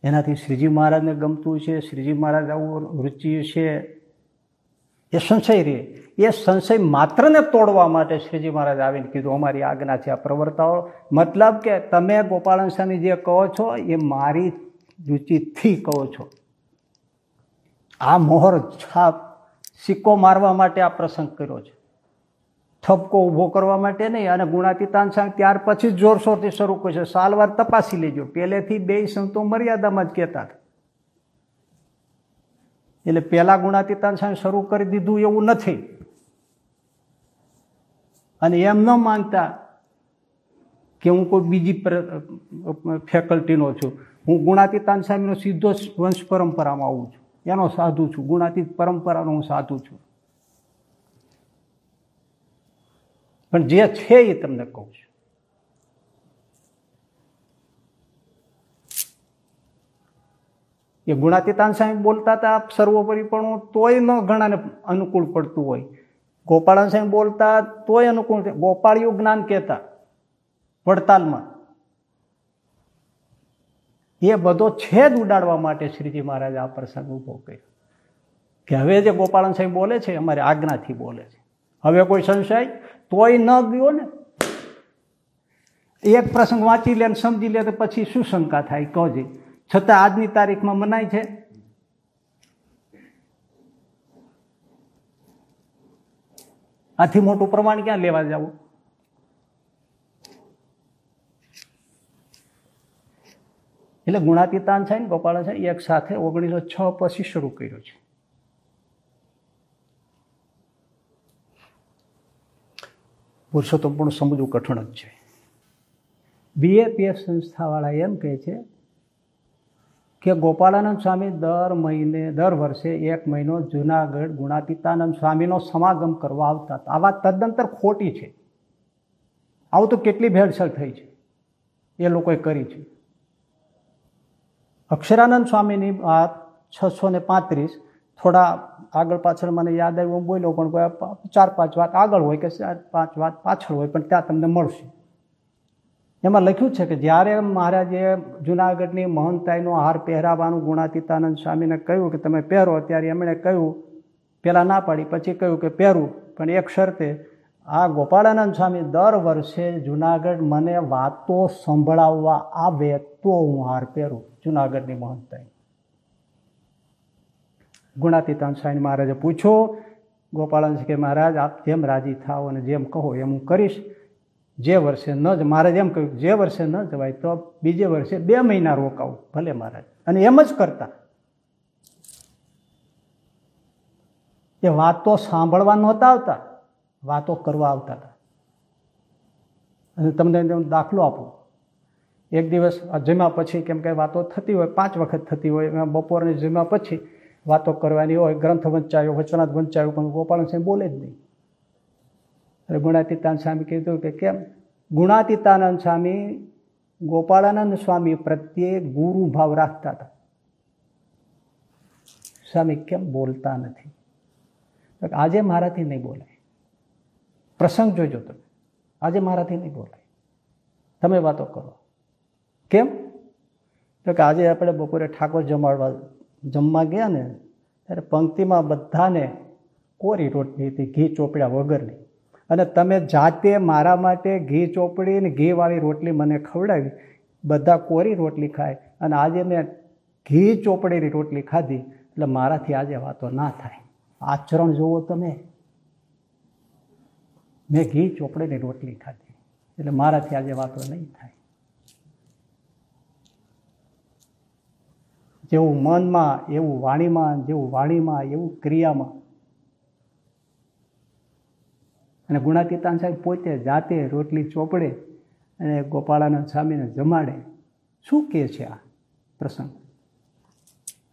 એનાથી શ્રીજી મહારાજને ગમતું છે, શ્રીજી મહારાજ આવું રુચિ છે. એ સંશય રહે એ સંશય માત્રને તોડવા માટે શ્રીજી મહારાજ આવીને કીધું, અમારી આજ્ઞા છે આ પ્રવર્તાઓ. મતલબ કે તમે ગોપાલન સ્વામી જે કહો છો, એ મારી રુચિથી કહો છો. આ મોહર છાપ સિક્કો મારવા માટે આ પ્રસંગ કર્યો છે. ઠપકો ઊભો કરવા માટે નહીં અને ગુણાતીતાન સાંગ ત્યાર પછી જ જોરશોરથી શરૂ કરશે સાલવાર તપાસી લેજો. પહેલેથી બે સંતો મર્યાદામાં જ કહેતા હતા. એટલે પહેલા ગુણાતીતાન સાંગ શરૂ કરી દીધું એવું નથી. અને એમ ન માનતા કે હું કોઈ બીજી ફેકલ્ટીનો છું. હું ગુણાતીતાન સ્વામીનો સીધો વંશ પરંપરામાં આવું છું. એનો સાધુ છું. ગુણાતીત પરંપરાનો હું સાધુ છું. પણ જે છે એ તમને કહું છું. એ ગુણાતીતાન સાહેબ બોલતા હતા સર્વોપરી પણ તોય ન ઘણાને અનુકૂળ પડતું હોય. ગોપાળાન સાહેબ બોલતા તોય અનુકૂળ ગોપાળિયું જ્ઞાન કહેતા વડતાલમાં. એ બધો છેદ ઉડાડવા માટે શ્રીજી મહારાજે આ પ્રસંગ ઊભો કર્યો. કે હવે જે ગોપાળન સાહેબ બોલે છે, અમારે આજ્ઞાથી બોલે છે. હવે કોઈ સંશય? તોય ન ગયો ને. એક પ્રસંગ વાંચી લે ને સમજી લે તો પછી શું શંકા થાય? કહોજે છતાં આજની તારીખમાં મનાય છે. આથી મોટું પ્રમાણ ક્યાં લેવા જવું? એટલે ગુણાતીતાન છે ને ગોપાળા છે એક સાથે ઓગણીસો છ પછી શરૂ કર્યું છે. પુરુષોત્તમ પણ સમજવું કઠણ જ છે. બીએપીએફ સંસ્થાવાળા એમ કહે છે કે ગોપાળાનંદ સ્વામી દર મહિને, દર વર્ષે એક મહિનો જુનાગઢ ગુણાતીતાનંદ સ્વામીનો સમાગમ કરવા આવતા હતા. આવા તદંતર ખોટી છે. આવું તો કેટલી ભેળસેળ થઈ છે. એ લોકોએ કરી છે. અક્ષરાનંદ સ્વામીની વાત છસો ને પાંત્રીસ થોડા આગળ પાછળ મને યાદ આવ્યું, હું બોલ્યો, પણ કોઈ ચાર પાંચ વાત આગળ હોય કે ચાર પાંચ વાત પાછળ હોય, પણ ત્યાં તમને મળશે. એમાં લખ્યું છે કે જ્યારે મહારાજે જુનાગઢની મહંતાઈનો હાર પહેરાવાનું ગુણાતીતાનંદ સ્વામીને કહ્યું કે તમે પહેરો, ત્યારે એમણે કહ્યું, પહેલાં ના પાડી, પછી કહ્યું કે પહેરું. પણ એક શરતે, આ ગોપાળાનંદ સ્વામી દર વર્ષે જુનાગઢ મને વાતો સંભળાવવા આવે તો હું હાર પહેરું, જુનાગઢની મહંતાઈ ગુણાતીતાન સ્વામી મહારાજે પૂછો ગોપાલન કે મહારાજ, આપ જેમ રાજી થાઓ અને જેમ કહો એમ હું કરીશ. જે વર્ષે ન જ મહારાજ એમ કહ્યું, જે વર્ષે ન જવાય તો બીજે વર્ષે બે મહિના રોકાવું, ભલે મહારાજ. અને એમ જ કરતા. એ વાતો સાંભળવા નહોતા આવતા, વાતો કરવા આવતા હતા. અને તમને દાખલો આપું. એક દિવસ જમ્યા પછી કેમ કે વાતો થતી હોય, પાંચ વખત થતી હોય, એમાં બપોરની જમ્યા પછી વાતો કરવાની હોય, ગ્રંથ વંચાયો વચનાથ વંચાયો, પણ ગોપાલ સ્વામી બોલે જ નહીં. એટલે ગુણાતીતાન સ્વામી કીધું કે કેમ? ગુણાતીતાનંદ સ્વામી, ગોપાળાનંદ સ્વામી પ્રત્યે ગુરુ ભાવ રાખતા હતા. સ્વામી કેમ બોલતા નથી? આજે મારાથી નહીં બોલાય. પ્રસંગ જોજો તમે. આજે મારાથી નહીં બોલાય. તમે વાતો કરો. કેમ? તો કે આજે આપણે બપોરે ઠાકોર જમાડવા જમવા ગયા ને, ત્યારે પંક્તિમાં બધાને કોરી રોટલી હતી, ઘી ચોપડ્યા વગરની. અને તમે જાતે મારા માટે ઘી ચોપડી ને ઘીવાળી રોટલી મને ખવડાવી, બધા કોરી રોટલી ખાય અને આજે મેં ઘી ચોપડેલી રોટલી ખાધી, એટલે મારાથી આજે વાતો ના થાય. આચરણ જુઓ તમે. મેં ઘી ચોપડેલી રોટલી ખાધી, એટલે મારાથી આજે વાતો નહીં થાય. જેવું મનમાં, એવું વાણીમાં, જેવું વાણીમાં, એવું ક્રિયામાં. અને ગુણાતીતાન સાહેબ પોતે જાતે રોટલી ચોપડે અને ગોપાળાનંદ સ્વામીને જમાડે. શું કહે છે આ પ્રસંગ?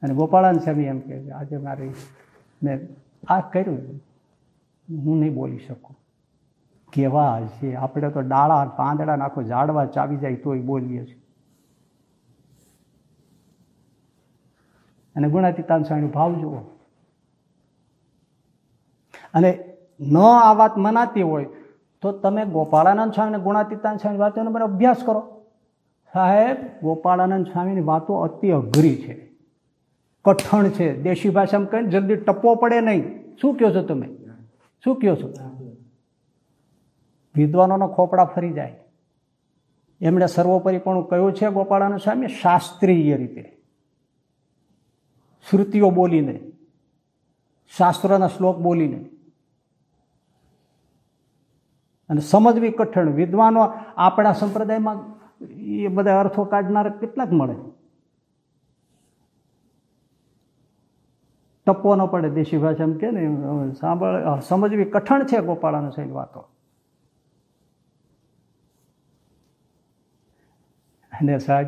અને ગોપાળાનંદ સ્વામી એમ કહે છે, આજે મારી, મેં આ કર્યું. હું નહીં બોલી શકું. કેવા છે? આપણે તો ડાળા, પાંદડા નાખો, ઝાડવા ચાવી જાય તોય બોલીએ છીએ. અને ગુણાતીતાન સ્વામીનો ભાવ જુઓ. અને ન આ વાત મનાતી હોય તો તમે ગોપાળાનંદ સ્વામીને ગુણાતીતાન સ્વામી વાતોનો મને અભ્યાસ કરો. સાહેબ, ગોપાળાનંદ સ્વામીની વાતો અતિ અઘરી છે. કઠણ છે. દેશી ભાષામાં કહીને જલ્દી ટપ્પો પડે નહીં. શું કહો છો તમે? શું કહો છો? વિદ્વાનોનો ખોપડા ફરી જાય. એમણે સર્વોપરીપણું કહ્યું છે ગોપાળાનંદ સ્વામી શાસ્ત્રીય રીતે. શ્રુતિઓ બોલીને, શાસ્ત્રના શ્લોક બોલીને. અને સમજવી કઠણ, વિદ્વાનો આપણા સંપ્રદાયમાં એ બધા અર્થો કાઢનારા કેટલાક મળે. ટપવો ન પડે, દેશી ભાષા એમ કે ને સાંભળ સમજવી કઠણ છે ગોપાળાનો શૈલી વાતો. અને સાહેબ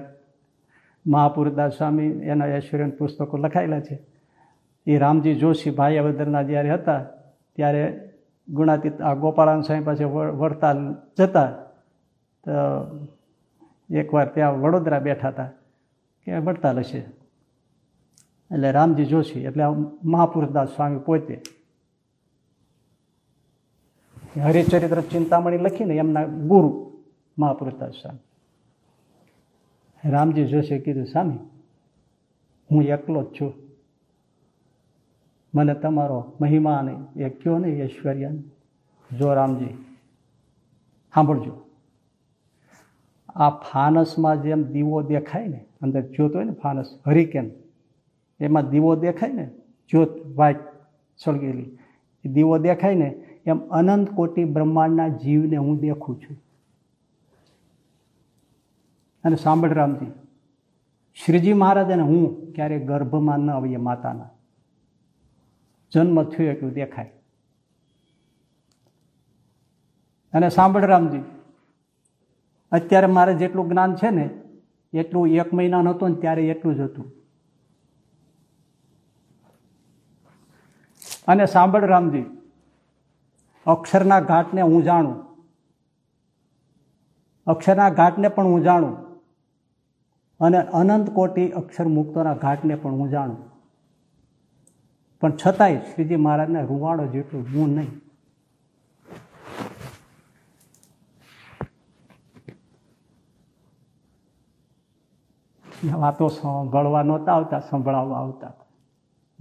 મહાપુરદાસ સ્વામી એના ઐશ્વર્યન પુસ્તકો લખાયેલા છે. એ રામજી જોશી ભાયાવદરના જ્યારે હતા, ત્યારે ગુણાતીત આ ગોપાળાન સ્વામી પાસે વડતાલ જતા, તો એકવાર ત્યાં વડોદરા બેઠા હતા કે વડતાલ હશે. એટલે રામજી જોશી, એટલે આ મહાપુરુષદાસ સ્વામી પોતે. હરિચરિત્ર ચિંતામણી લખીને એમના ગુરુ મહાપુરુષદાસ સ્વામી રામજી જોશીએ કીધું સ્વામી હું એકલો જ છું. મને તમારો મહિમા નહીં એ કયો નહીં ઐશ્વર્યા? જો રામજી, સાંભળજો. આ ફાનસમાં જેમ દીવો દેખાય ને, અંદર જ્યોત હોય ને ફાનસ, હરિકેન, એમાં દીવો દેખાય ને, જ્યોત વાઇટ સળગેલી દીવો દેખાય ને, એમ અનંત કોટી બ્રહ્માંડના જીવને હું દેખું છું. અને સાંભળ રામજી. શ્રીજી મહારાજ અને હું ક્યારેય ગર્ભમાં ન આવીએ માતાના. જન્મ થયો એટલું દેખાય. અને સાંભળ રામજી, અત્યારે મારે જેટલું જ્ઞાન છે ને, એટલું એક મહિના નહોતું ને ત્યારે એટલું જ હતું. અને સાંભળ રામજી, અક્ષરના ઘાટને હું જાણું. અક્ષરના ઘાટને પણ હું જાણું. અને અનંત કોટી અક્ષર મુક્તોના ઘાટને પણ હું જાણું. પણ છતાંય શ્રીજી મહારાજને રૂવાડો જેટલું હું નહીં. વાતો ગળવા નહોતા આવતા, સંભળાવવા આવતા.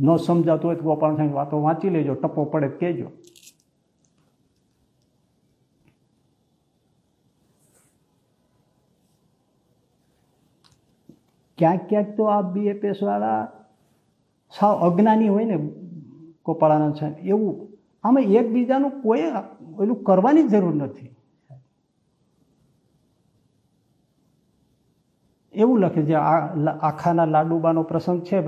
ન સમજાતું હોય તો ગોપાલ વાતો વાંચી લેજો ટપ્પો પડે કહેજો. ક્યાંક ક્યાંક તો આ બીએપીએસવાળા સાવ અજ્ઞાની હોય ને ગોપાળાનંદ સાહેબ, એવું. આમાં એકબીજાનું કોઈ એલું કરવાની જરૂર નથી. એવું લખે છે આખાના લાડુબાનો પ્રસંગ છે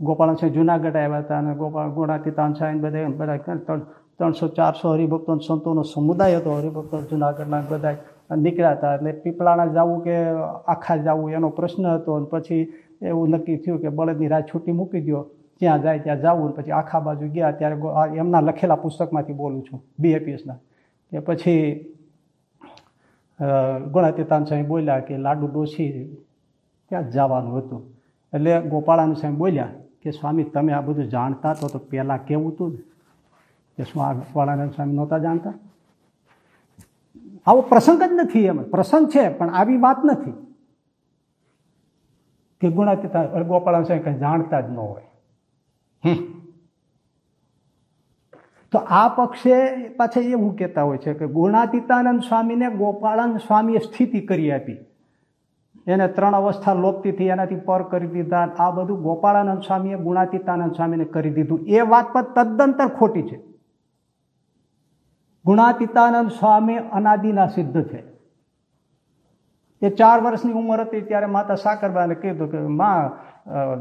ગોપાલ સાહેબ જુનાગઢ આવ્યા હતા અને ગોપાલ ગુણાતીતાન સાહેબ બધા બધા ત્રણ, ત્રણસો, ચારસો હરિભક્તો સંતોનો સમુદાય હતો, હરિભક્તો જુનાગઢના બધા. નીકળ્યા હતા એટલે પીપળાણા જવું કે આખા જવું એનો પ્રશ્ન હતો અને પછી એવું નક્કી થયું કે બળદની રાહ છૂટી મૂકી દો જ્યાં જાય ત્યાં જવું પછી આખા બાજુ ગયા ત્યારે એમના લખેલા પુસ્તકમાંથી બોલું છું બીએપીએસના કે પછી ગુણાતીતાન સાહેબ બોલ્યા કે લાડુ ડોસી ત્યાં જવાનું હતું. એટલે ગોપાળાન સાહેબ બોલ્યા કે સ્વામી, તમે આ બધું જાણતા તો પહેલાં કેવું હતું ને? કે શું આ ગોપાળાનંદ સ્વામી નહોતા જાણતા? આવો પ્રસંગ જ નથી એમ. પ્રસંગ છે, પણ આવી વાત નથી. કે ગુણાતીતા ગોપાલ સાહેબ કંઈ જાણતા જ ન હોય. તો આ પક્ષે પાછા એવું કહેતા હોય છે કે ગુણાતીતાનંદ સ્વામીને ગોપાળાનંદ સ્વામીએ સ્થિતિ કરી આપી. એને ત્રણ અવસ્થા લોપતીથી એનાથી પર કરી દીધા. આ બધું ગોપાળાનંદ સ્વામીએ ગુણાતીતાનંદ સ્વામીને કરી દીધું. એ વાત પર તદ્દંતર ખોટી છે. ગુણાતીતાનંદ સ્વામી અનાદિના સિદ્ધ છે. એ ચાર વર્ષની ઉંમર હતી ત્યારે માતા સાકરબાને કીધું કે, માં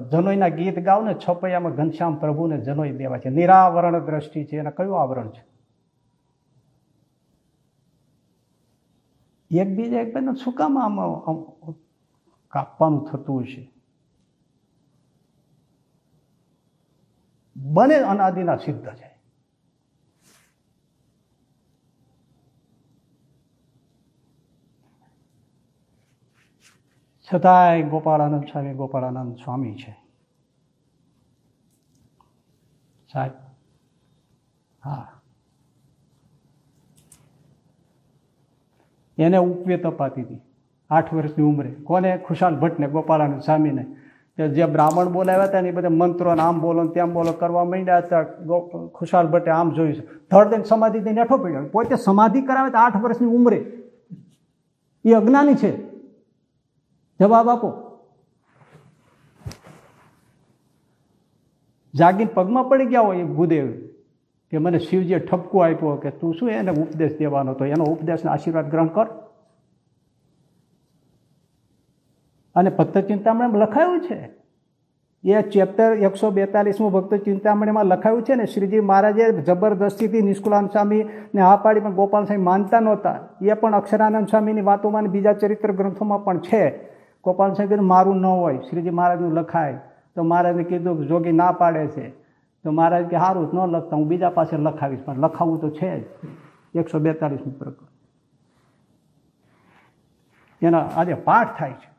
જનોઈના ગીત ગાવ ને છપૈયામાં ઘનશ્યામ પ્રભુને જનોઈ દેવા છે. નિરાવરણ દ્રષ્ટિ છે. એના કયું આવરણ છે? એકબીજા એકબીજાને શું કામ આમ કાપવાનું થતું હશે? બને અનાદિના સિદ્ધ છે. છતાંય ગોપાળાનંદ સ્વામી ગોપાળાનંદ સ્વામી છે. સાહેબ, હા. એને ઉપવેત અપાતી હતી. આઠ વર્ષની ઉંમરે. કોને? ખુશાલ ભટ્ટને, ગોપાળાનંદ સ્વામીને. જે બ્રાહ્મણ બોલાવ્યા હતા ને એ બધા મંત્રો આમ બોલો ને તેમ બોલો કરવા માંડ્યા હતા. ખુશાલ ભટ્ટે આમ જોયું ધડ દઈને સમાધિ દઈને એઠો પડ્યો. પોતે સમાધિ કરાવે તો આઠ વર્ષની ઉંમરે. એ અજ્ઞાની છે. જવાબ આપો. જાગીને પગમાં પડી ગયા હોય એ ભૂદેવ કે મને શિવજીએ ઠપકો આપ્યો કે તું શું એને ઉપદેશ દેવાનો હતો? એનો ઉપદેશને આશીર્વાદ ગ્રહણ કર. અને ભક્ત ચિંતામણીમાં લખાયું છે. એ ચેપ્ટર એકસો બેતાલીસમું ભક્ત ચિંતામણીમાં લખાયું છે ને, શ્રીજી મહારાજે જબરદસ્તીથી નિષ્કુલાન સ્વામીને હા પાડી, પણ ગોપાલ સ્વામી માનતા નહોતા. એ પણ અક્ષરાનંદ સ્વામીની વાતોમાં બીજા ચરિત્ર ગ્રંથોમાં પણ છે. ગોપાલ સાહેબ મારું ન હોય, શ્રીજી મહારાજનું લખાય, તો મહારાજને કીધું કે જોગી ના પાડે છે. તો મહારાજ કે સારું ન લખતા, હું બીજા પાસે લખાવીશ, પણ લખાવવું તો છે જ. એકસો બેતાલીસનું પ્રકરણ. એના આજે પાઠ થાય છે.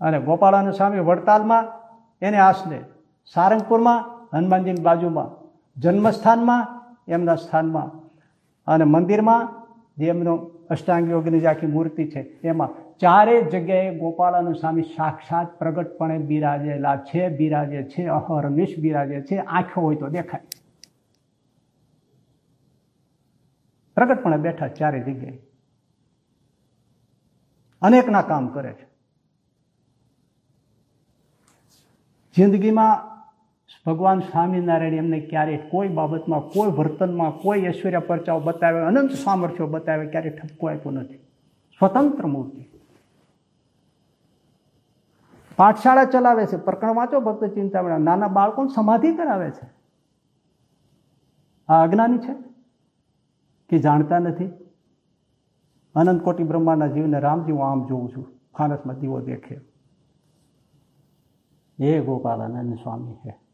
અને ગોપાળાનંદ સ્વામી વડતાલમાં એને આશરે સારંગપુરમાં, હનુમાનજીની બાજુમાં, જન્મસ્થાનમાં, એમના સ્થાનમાં, અને મંદિરમાં જે એમનો અષ્ટાંગ યોગની જે આખી મૂર્તિ છે, એમાં ચારેય જગ્યાએ ગોપાળાનંદ સ્વામી સાક્ષાત પ્રગટપણે બિરાજેલા છે, બિરાજે છે, અહર્નિશ બિરાજે છે, આંખો હોય તો દેખાય. પ્રગટપણે બેઠા ચારે જગ્યાએ. અનેકના કામ કરે છે. જિંદગીમાં ભગવાન સ્વામિનારાયણ એમને ક્યારેય કોઈ બાબતમાં, કોઈ વર્તનમાં, કોઈ ઐશ્વર્ય પરચાઓ બતાવે અનંત સામર્થ્યો બતાવે ક્યારેય ઠપકો આપ્યો નથી. સ્વતંત્ર મૂર્તિ. પાઠશાળા ચલાવે છે, પ્રકરણ વાંચો, ભક્ત ચિંતામણા નાના બાળકોને સમાધિ કરાવે છે. આ અજ્ઞાની છે કે જાણતા નથી? અનંત કોટી બ્રહ્માના જીવને રામજી, હું આમ જોઉં છું. ફાનસમાં દીવો દેખે. એ ગોપાલાનંદ સ્વામી છે.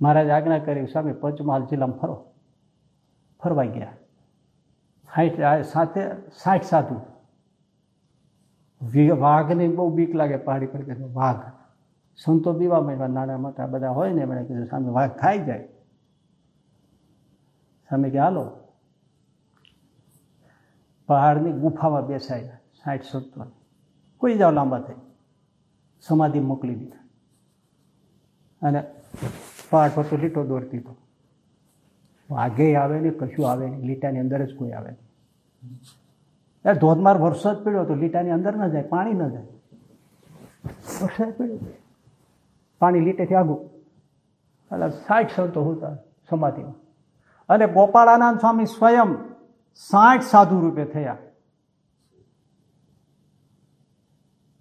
મહારાજ આજ્ઞા કરી, સ્વામી, પંચમહાલ જિલ્લામાં ફરો. ફરવા ગયા. સાઠ સાથે સાઠ સાધુ વાઘને બહુ બીક લાગે પહાડી પર કે વાઘ સંતો બીવા માંડવા નાના મોટા બધા હોય ને એમણે કીધું સામે વાઘ ખાઈ જાય સામે કે હાલો પહાડની ગુફામાં બેસાય સાઠ સત્તર કોઈ જાવ લાંબા થઈ સમાધિ મોકલી દીધા અને પહાડ પર તો લીટો દોરતી હતો વાઘે આવે ને કશું આવે નહીં લીટાની અંદર જ કોઈ આવે નહીં ધોધમાર વરસાદ પડ્યો તો લીટાની અંદર ન જાય, પાણી ન જાય. વરસાદ પડ્યો. પાણી લીટેથી આગું. એટલે સાઠ સંતો હોતા સમાધિમાં. અને ગોપાળાનંદ સ્વામી સ્વયં સાઠ સાધુ રૂપે થયા.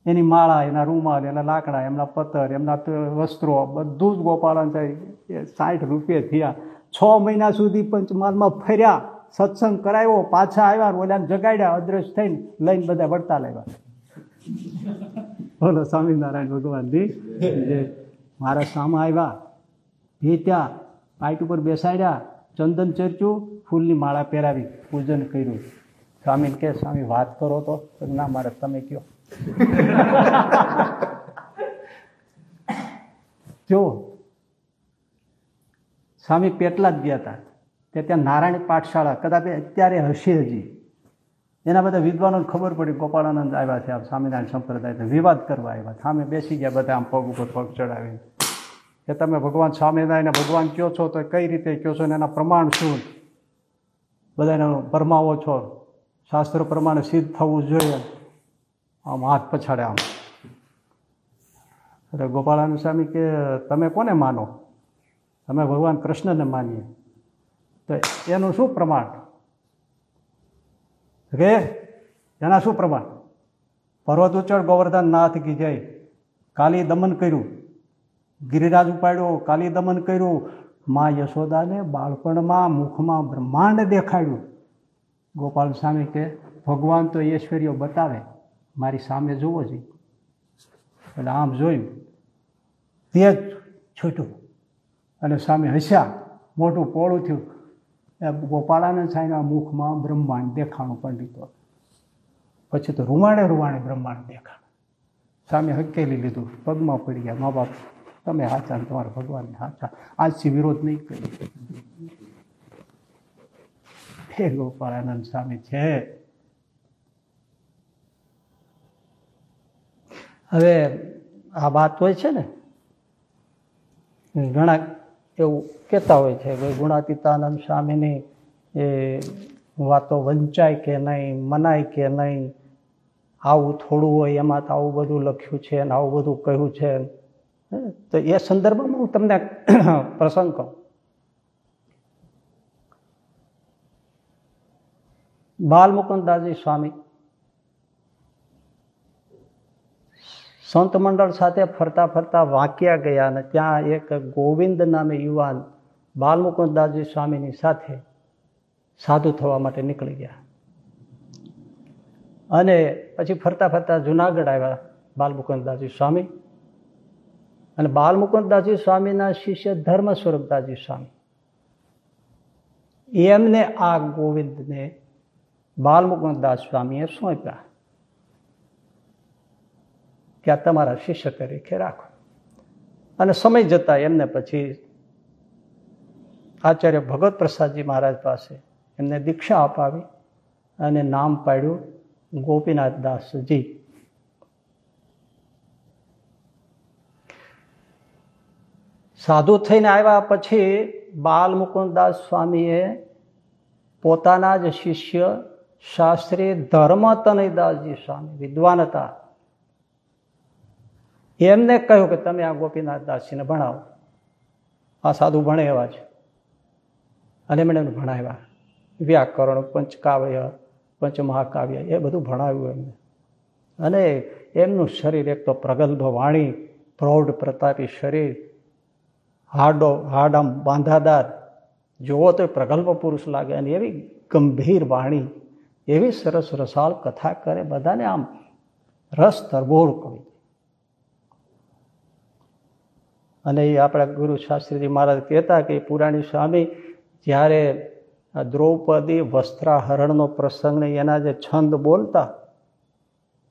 એની માળા, એના રૂમાલ, એના લાકડા, એમના પથ્થર, એમના વસ્ત્રો, બધું જ ગોપાળાનંદ સાઠ રૂપિયા થયા. છ મહિના સુધી પંચમહાલમાં ફર્યા. સત્સંગ કરાવ્યો, પાછા આવ્યા ઓલાને જગાડ્યા, અદ્રશ્ય થઈને લઈને બધા વળતા લાવ્યા બોલો, સ્વામિનારાયણ ભગવાનજી, જે મારા સામે આવ્યા ભેત્યા પાઇટ ઉપર બેસાડ્યા, ચંદન ચર્ચ્યું ફૂલની માળા પહેરાવી, પૂજન કર્યું. સ્વામીને કે, સ્વામી, વાત કરો તો ના, મારે, તમે કયો. જો, સ્વામી પેટલા જ ગયા હતા. તે ત્યાં નારાયણ પાઠશાળા, કદાચ અત્યારે હશે હજી. એના બધા વિદ્વાનોને ખબર પડી, ગોપાળાનંદ આવ્યા છે આ સ્વામિનારાયણ સંપ્રદાય વિવાદ કરવા આવ્યા. સામે બેસી ગયા બધા, આમ પગ ઉપર પગ ચડાવીને. કે તમે ભગવાન સ્વામિનારાયણ ભગવાન કયો છો, તો કઈ રીતે કયો છો ને એના પ્રમાણ શું? બધાને પરમાવો છો. શાસ્ત્ર પ્રમાણે સિદ્ધ થવું જોઈએ. આમ હાથ પછાડે આમ. એટલે ગોપાળાનંદ સ્વામી કે, તમે કોને માનો? અમે ભગવાન કૃષ્ણને માનીએ. તો એનું શું પ્રમાણ? કે એના શું પ્રમાણ? પર્વત ઉચ્ચળ ગોવર્ધન નાથ કી જય. કાલી દમન કર્યું. ગિરિરાજ ઉપાડ્યો. કાલી દમન કર્યું. મા યશોદાને બાળપણમાં મુખમાં બ્રહ્માંડ દેખાડ્યું. ગોપાલ સ્વામી કે, ભગવાન તો ઐશ્વર્યો બતાવે. મારી સામે જોવો જોઈએ એટલે આમ જોયું. તે જ છૂટ્યું. અને સામે હસ્યા. મોટું પોળું થયું. ગોપાળાનંદ સાંઈના મુખમાં બ્રહ્માંડ દેખાણું પંડિતો પછી તો રૂવાણે રૂવાણે બ્રહ્માંડ દેખાણ. સામે હકેલી લીધું. પગમાં પડી ગયા. મા બાપ, તમે હાચા ને તમારા ભગવાનને હાચા. આજથી વિરોધ નહીં કરી. હે ગોપાળાનંદ સ્વામી, છે. હવે આ વાત હોય છે ને, ઘણા એવું કહેતા હોય છે કે ગુણાતીતાનંદ સ્વામીની એ વાતો વંચાય કે નહીં, મનાય કે નહીં, આવું થોડું હોય એમાં તો આવું બધું લખ્યું છે ને આવું બધું કહ્યું છે. તો એ સંદર્ભમાં હું તમને પ્રસંગ કહું. બાલમુકુદાસજી સ્વામી સંત મંડળ સાથે ફરતા ફરતા વાંક્યા ગયા અને ત્યાં એક ગોવિંદ નામે યુવાન બાલમુકુદાસજી સ્વામીની સાથે સાધુ થવા માટે નીકળી ગયા. અને પછી ફરતા ફરતા જુનાગઢ આવ્યા બાલમુકુદાસજી સ્વામી અને બાલમુકુદાસજી સ્વામીના શિષ્ય ધર્મ સ્વરૂપદાસજી સ્વામી. એમને આ ગોવિંદને બાલમુકુદાસ સ્વામીએ સોંપ્યા. કે આ તમારા શિષ્ય તરીકે રાખો. અને સમય જતા એમને પછી આચાર્ય ભગવત પ્રસાદજી મહારાજ પાસે એમને દીક્ષા અપાવી અને નામ પાડ્યું, ગોપીનાથ દાસજી. સાધુ થઈને આવ્યા પછી બાલ મુકુદાસ સ્વામીએ પોતાના જ શિષ્ય શાસ્ત્રી ધર્મ તનયદાસજી સ્વામી, વિદ્વાન હતા. એમને કહ્યું કે તમે આ ગોપીનાથ દાસજીને ભણાવો. આ સાધુ ભણે એવા છે. અને એમણે એમને ભણાવ્યા. વ્યાકરણ, પંચકાવ્ય, પંચમહાકાવ્ય, એ બધું ભણાવ્યું એમને. અને એમનું શરીર એક તો પ્રગલ્ભ વાણી પ્રૌઢ પ્રતાપી શરીર, હાડો, હાડામ બાંધાદાર. જુઓ તો પ્રગલ્ભ પુરુષ લાગે અને એવી ગંભીર વાણી, એવી સરસ રસાળ કથા કરે. બધાને આમ રસ તરબોળ કરી અને એ આપણા ગુરુ શાસ્ત્રીજી મહારાજ કહેતા કે પુરાણી સ્વામી જ્યારે દ્રૌપદી વસ્ત્રાહરણનો પ્રસંગ ને એના જે છંદ બોલતા,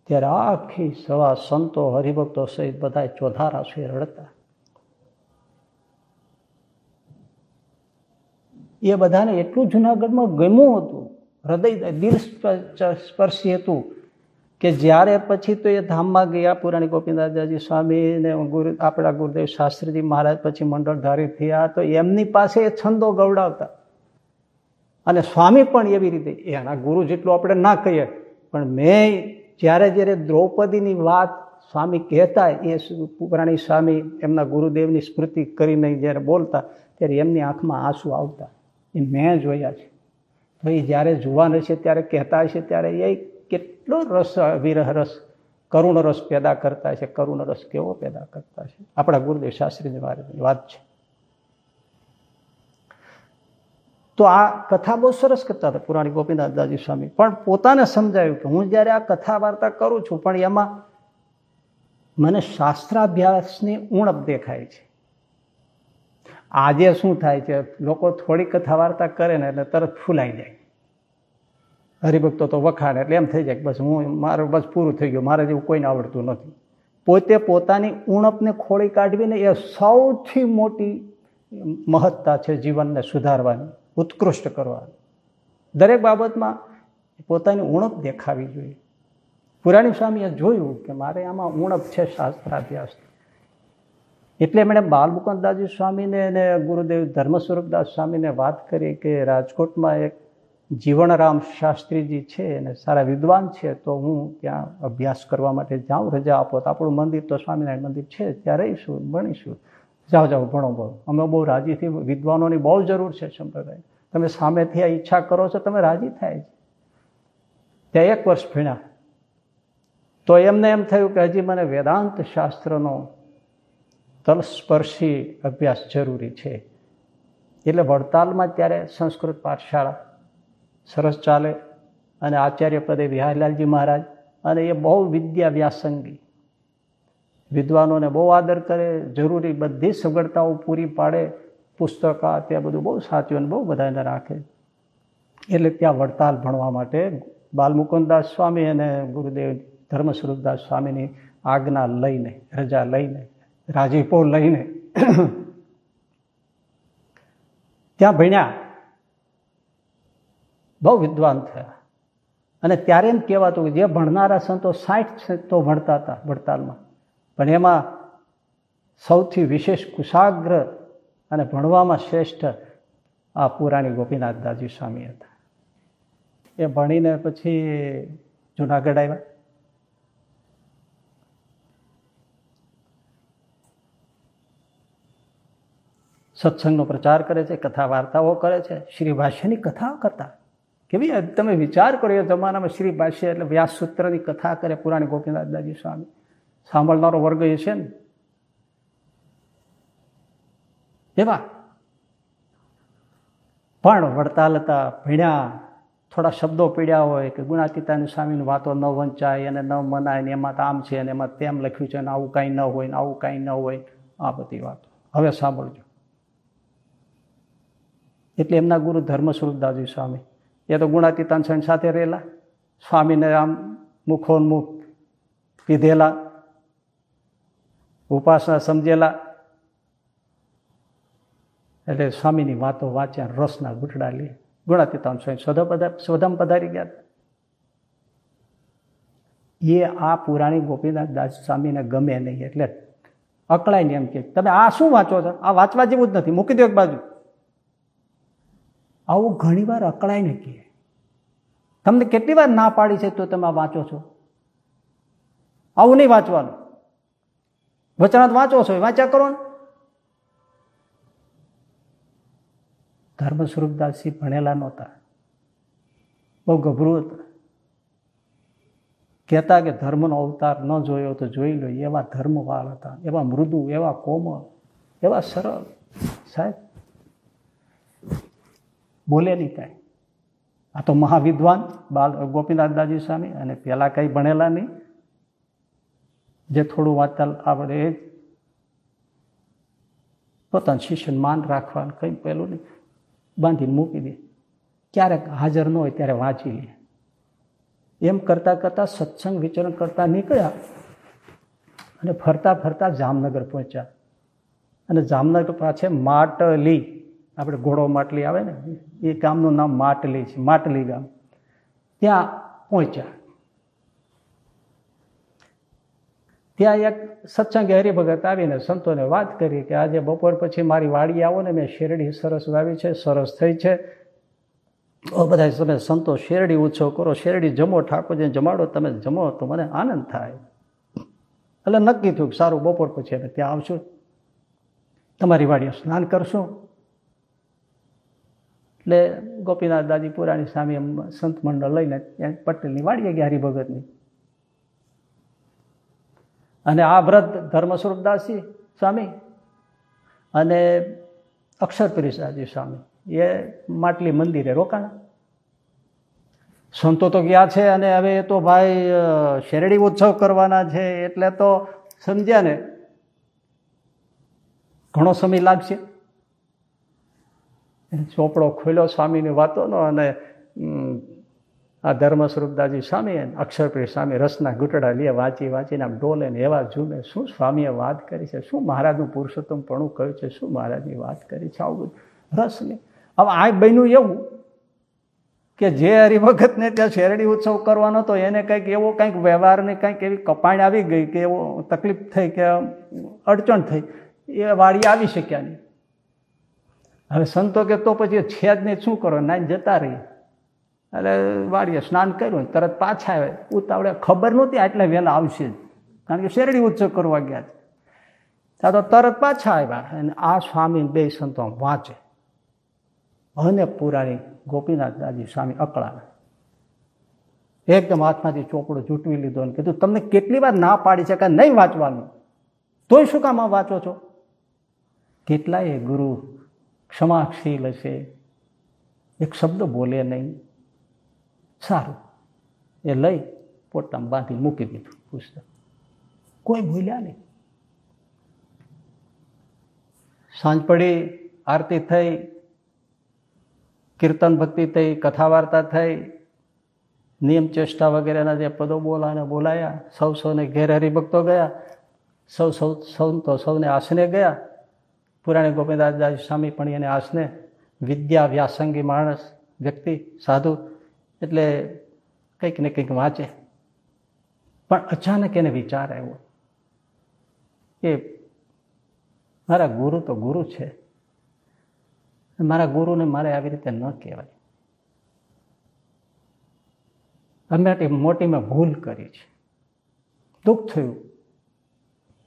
ત્યારે આખી સવા સંતો હરિભક્તો સહિત બધા ચોધારા છે રડતા. એ બધાને એટલું જુનાગઢમાં ગમ્યું હતું, હૃદય દિલ સ્પર્શી હતું કે જ્યારે પછી તો એ ધામમાં ગયા, પુરાણી ગોપીનાથજી સ્વામી ને ગુરુ, આપણા ગુરુદેવ શાસ્ત્રીજી મહારાજ પછી મંડળધારી થયા, તો એમની પાસે એ છંદો ગવડાવતા. અને સ્વામી પણ એવી રીતે એના ગુરુ જેટલું આપણે ના કહીએ. પણ મેં જ્યારે જ્યારે દ્રૌપદીની વાત સ્વામી કહેતા, એ પુરાણી સ્વામી એમના ગુરુદેવની સ્મૃતિ કરીને જ્યારે બોલતા, ત્યારે એમની આંખમાં આંસુ આવતા. એ મેં જોયા છે. ભાઈ જ્યારે જુવાન હશે ત્યારે કહેતા હશે, ત્યારે એ કેટલો રસ વિરહ રસ, કરુણ રસ પેદા કરતા છે, કરુણ રસ કેવો પેદા કરતા છે? આપણા ગુરુદેવ શાસ્ત્રીની વાત છે. તો આ કથા બહુ સરસ કરતા હતા પુરાણી ગોપીનાથદાસજી સ્વામી. પણ પોતાને સમજાયું કે હું જ્યારે આ કથા વાર્તા કરું છું, પણ એમાં મને શાસ્ત્રાભ્યાસની ઉણપ દેખાય છે. આજે શું થાય છે? લોકો થોડી કથા વાર્તા કરે ને એટલે તરત ફૂલાઈ જાય. હરિભક્તો તો વખાણ એટલે એમ થઈ જાય બસ હું મારું બસ પૂરું થઈ ગયું. મારે જેવું કોઈને આવડતું નથી. પોતે પોતાની ઉણપને ખોળી કાઢવીને એ સૌથી મોટી મહત્તા છે જીવનને સુધારવાની, ઉત્કૃષ્ટ કરવાની. દરેક બાબતમાં પોતાની ઉણપ દેખાવી જોઈએ. પુરાણી સ્વામીએ જોયું કે મારે આમાં ઉણપ છે શાસ્ત્રાભ્યાસ. એટલે એમણે બાલમુકંદાજી સ્વામીને અને ગુરુદેવ ધર્મ સ્વરૂપદાસ સ્વામીને વાત કરી કે રાજકોટમાં એક જીવનરામ શાસ્ત્રીજી છે અને સારા વિદ્વાન છે, તો હું ત્યાં અભ્યાસ કરવા માટે જાઉં, રજા આપો. તો આપણું મંદિર તો સ્વામિનારાયણ મંદિર છે ત્યાં રહીશું, ભણીશું. જાઓ જાઓ, ભણો ભણો. અમે બહુ રાજીથી, વિદ્વાનોની બહુ જરૂર છે સંપ્રદાય. તમે સામેથી આ ઈચ્છા કરો છો, તમે રાજી થાય છે. ત્યાં એક વર્ષ ભીણા તો એમને એમ થયું કે હજી મને વેદાંત શાસ્ત્રનો તલસ્પર્શી અભ્યાસ જરૂરી છે. એટલે વડતાલમાં ત્યારે સંસ્કૃત પાઠશાળા સરસ ચાલે અને આચાર્ય પદે વિહારલાલજી મહારાજ અને એ બહુ વિદ્યા વ્યાસંગી. વિદ્વાનોને બહુ આદર કરે, જરૂરી બધી સગવડતાઓ પૂરી પાડે, પુસ્તકા તે બધું બહુ સાચું અને બહુ બધા એને રાખે. એટલે ત્યાં વડતાલ ભણવા માટે બાલમુકુદાસ સ્વામી અને ગુરુદેવ ધર્મસ્વરૂપદાસ સ્વામીની આજ્ઞા લઈને, રજા લઈને, રાજીપો લઈને, ત્યાં ભણ્યા. બહુ વિદ્વાન થયા. અને ત્યારે એમ કહેવાતું કે જે ભણનારા સંતો સાઠ સંતો ભણતા હતા ભણતાલમાં પણ એમાં સૌથી વિશેષ કુશાગ્ર અને ભણવામાં શ્રેષ્ઠ આ પુરાણી ગોપીનાથ દાદી સ્વામી હતા. એ ભણીને પછી જુનાગઢ આવ્યા. સત્સંગનો પ્રચાર કરે છે, કથા વાર્તાઓ કરે છે, શ્રી ભાષ્યની કથા કરતા. કેવી તમે વિચાર કરો એ જમાનામાં શ્રી પાસે એટલે વ્યાસસૂત્રની કથા કરે પુરાણી ગોપીનાથદાસજી સ્વામી. સાંભળનારો વર્ગ એ છે ને. એવા. પણ વડતાલ હતા, ભણ્યા, થોડા શબ્દો પીડ્યા હોય કે ગુણાતીતાની સ્વામીની વાતો ન વંચાય અને ન મનાય ને એમાં આમ છે અને એમાં તેમ લખ્યું છે અને આવું કાંઈ ન હોય ને આવું કાંઈ ન હોય, આ બધી વાતો. હવે સાંભળજો. એટલે એમના ગુરુ ધર્મસ્વરૂપ દાદી સ્વામી. એ તો ગુણાતીતાન સ્વામી સાથે રહેલા. સ્વામીને આમ મુખોન્મુખ પીધેલા. ઉપાસના સમજેલા. એટલે સ્વામીની વાતો વાંચ્યા, રસના ગુટડા લે. ગુણાતીતાન સ્વામી સ્વધા સ્વધામ પધારી ગયા. એ આ પુરાણી ગોપીનાથ દાસ સ્વામીને ગમે નહીં, એટલે અકળાય ને એમ કે, તમે આ શું વાંચો છો? આ વાંચવા જેવું જ નથી. મૂકી દો એક બાજુ. આવું ઘણીવાર અકળાય ને કહે. તમને કેટલી વાર ના પાડી છે તો તમે વાંચો છો? આવું નહીં વાંચવાનું. વચનાત વાંચો છો, વાંચ્યા કરો ને. ધર્મ સ્વરૂપદાસજી ભણેલા નહોતા. બહુ ગભરું હતા. કહેતા કે ધર્મનો અવતાર ન જોયો તો જોઈ લો, એવા ધર્મવાળ હતા, એવા મૃદુ, એવા કોમળ, એવા સરળ. સાહેબ બોલે નહીં કાંઈ. આ તો મહાવિદ્વાન બાલ ગોપીનાથદાજી સ્વામી અને પહેલાં કંઈ ભણેલા નહીં. જે થોડું વાંચતા આવડે એ જ. પોતાનું શિષ્યનું માન રાખવાનું કંઈ પેલું નહીં. બાંધીને મૂકી દે. ક્યારેક હાજર ન હોય ત્યારે વાંચી લે. એમ કરતાં કરતાં સત્સંગ વિચરણ કરતાં નીકળ્યા અને ફરતા ફરતા જામનગર પહોંચ્યા. અને જામનગર પાસે માટલી આપણે ઘોડો માટલી આવે ને, એ ગામનું નામ માટલી છે, માટલી ગામ. ત્યાં પહોંચ્યા. ત્યાં એક સત્સંગે હરિભગત આવીને સંતોને વાત કરી કે આજે બપોર પછી મારી વાડી આવો ને, મેં શેરડી સરસ વાવી છે, સરસ થઈ છે. બધા તમે સંતો, શેરડી ઉછો કરો, શેરડી જમો, ઠાકોરજીને જમાડો, તમે જમો તો મને આનંદ થાય. એટલે નક્કી થયું સારું, બપોર પછી અમે ત્યાં આવશું. તમારી વાડીએ સ્નાન કરશું. એટલે ગોપીનાથ દાદી પુરાણી સામે સંત મંડળ લઈને ત્યાં પટેલની વાડીએ ગયા હરિભગતની. અને આ વ્રત ધર્મ સ્વરૂપદાસજી સ્વામી અને અક્ષર પરિસાજી સ્વામી. એ માટલી મંદિરે રોકાણા. સંતો તો ગયા છે અને હવે એ તો ભાઈ શેરડી ઉત્સવ કરવાના છે એટલે તો સમજ્યા ને. ઘણો સમય લાગશે. ચોપડો ખુલ્યો સ્વામીની વાતોનો અને આ ધર્મ સ્વરૂપદાસજી સ્વામી અક્ષરપ્રિય સ્વામી રસના ઘૂંટડા લે, વાંચી, વાંચીને આમ ડોલે ને એવા ઝૂમે. શું સ્વામીએ વાત કરી છે? શું મહારાજનું પુરુષોત્તમપણું કહ્યું છે? શું મહારાજની વાત કરી છે? આવું બધું. ને હવે આ બન્યું એવું કે જે હરિભગતને ત્યાં શેરડી ઉત્સવ કરવાનો હતો, એને કંઈક એવો કંઈક વ્યવહારની કંઈક એવી કપાણ આવી ગઈ કે એવો તકલીફ થઈ કે અડચણ થઈ. એ વાળી આવી શક્યા નહીં. હવે સંતો કે તો પછી છે જ નહીં શું કરો? નાઈને જતા રહી એટલે વાડીએ સ્નાન કર્યું તરત પાછા આવે ઉતાવળે ખબર નહોતી આટલા વહેલા આવશે કારણ કે શેરડી ઉત્સવ કરવા ગયા છે. તો તરત પાછા આવ્યા અને આ સ્વામી બે સંતો વાંચે. અને પુરાણી ગોપીનાથ દાદી સ્વામી અકળાવે. એકદમ હાથમાંથી ચોપડો જૂટવી લીધો અને કીધું, તમને કેટલી વાર ના પાડી છે કે નહીં વાંચવાનું? તોય શું કામ વાંચો છો? કેટલાય ગુરુ ક્ષમાશીલ હશે એક શબ્દ બોલે નહીં. સારું. એ લઈ પોતામાં બાંધી મૂકી દીધું પુસ્તક. કોઈ ભૂલ્યા નહીં. સાંજ પડી, આરતી થઈ, કીર્તન ભક્તિ થઈ, કથા વાર્તા થઈ, નિયમ ચેષ્ટા વગેરેના જે પદો બોલાને બોલાયા, સૌ સૌને ઘેર હરિભક્તો ગયા, સૌ સૌ સૌ તો સૌને આસને ગયા પુરાણી ગોપીદાસદાસ સ્વામી પણ એને આસને વિદ્યા વ્યાસંગી માણસ, વ્યક્તિ, સાધુ, એટલે કંઈક ને કંઈક વાંચે. પણ અચાનક એને વિચાર આવ્યો કે મારા ગુરુ તો ગુરુ છે. મારા ગુરુને મારે આવી રીતે ન કહેવાય. અમે મોટી મેં ભૂલ કરી છે. દુઃખ થયું.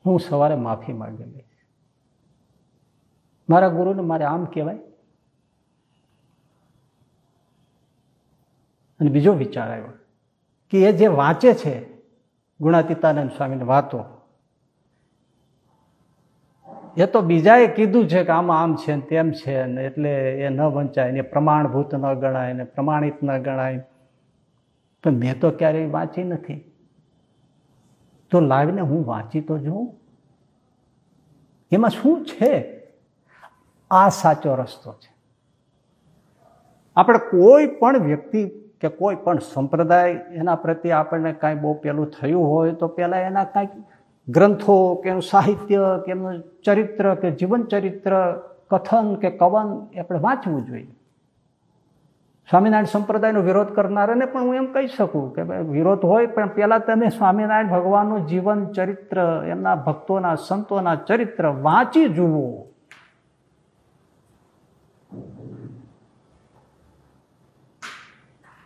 હું સવારે માફી માગી લઈશ મારા ગુરુને મારે આમ કહેવાય. અને બીજો વિચાર આવ્યો કે એ જે વાંચે છે, ગુણાતીતાનંદ સ્વામીની વાતો, એ તો બીજાએ કીધું છે કે આમાં આમ છે ને તેમ છે ને એટલે એ ન વંચાય ને પ્રમાણભૂત ન ગણાય ને પ્રમાણિત ન ગણાય. પણ મેં તો ક્યારેય વાંચી નથી. તો લાવીને હું વાંચી તો જોઉં. એમાં શું છે? આ સાચો રસ્તો છે. આપણે કોઈ પણ વ્યક્તિ કે કોઈ પણ સંપ્રદાય એના પ્રત્યે આપણને કાંઈ બહુ પેલું થયું હોય તો પહેલાં એના કાંઈક ગ્રંથો કે એનું સાહિત્ય કે એમનું ચરિત્ર કે જીવન ચરિત્ર, કથન કે કવન આપણે વાંચવું જોઈએ. સ્વામિનારાયણ સંપ્રદાયનો વિરોધ કરનારાને પણ હું એમ કહી શકું કે વિરોધ હોય પણ પહેલાં તમે સ્વામિનારાયણ ભગવાનનું જીવન ચરિત્ર, એમના ભક્તોના સંતોના ચરિત્ર વાંચી જુઓ.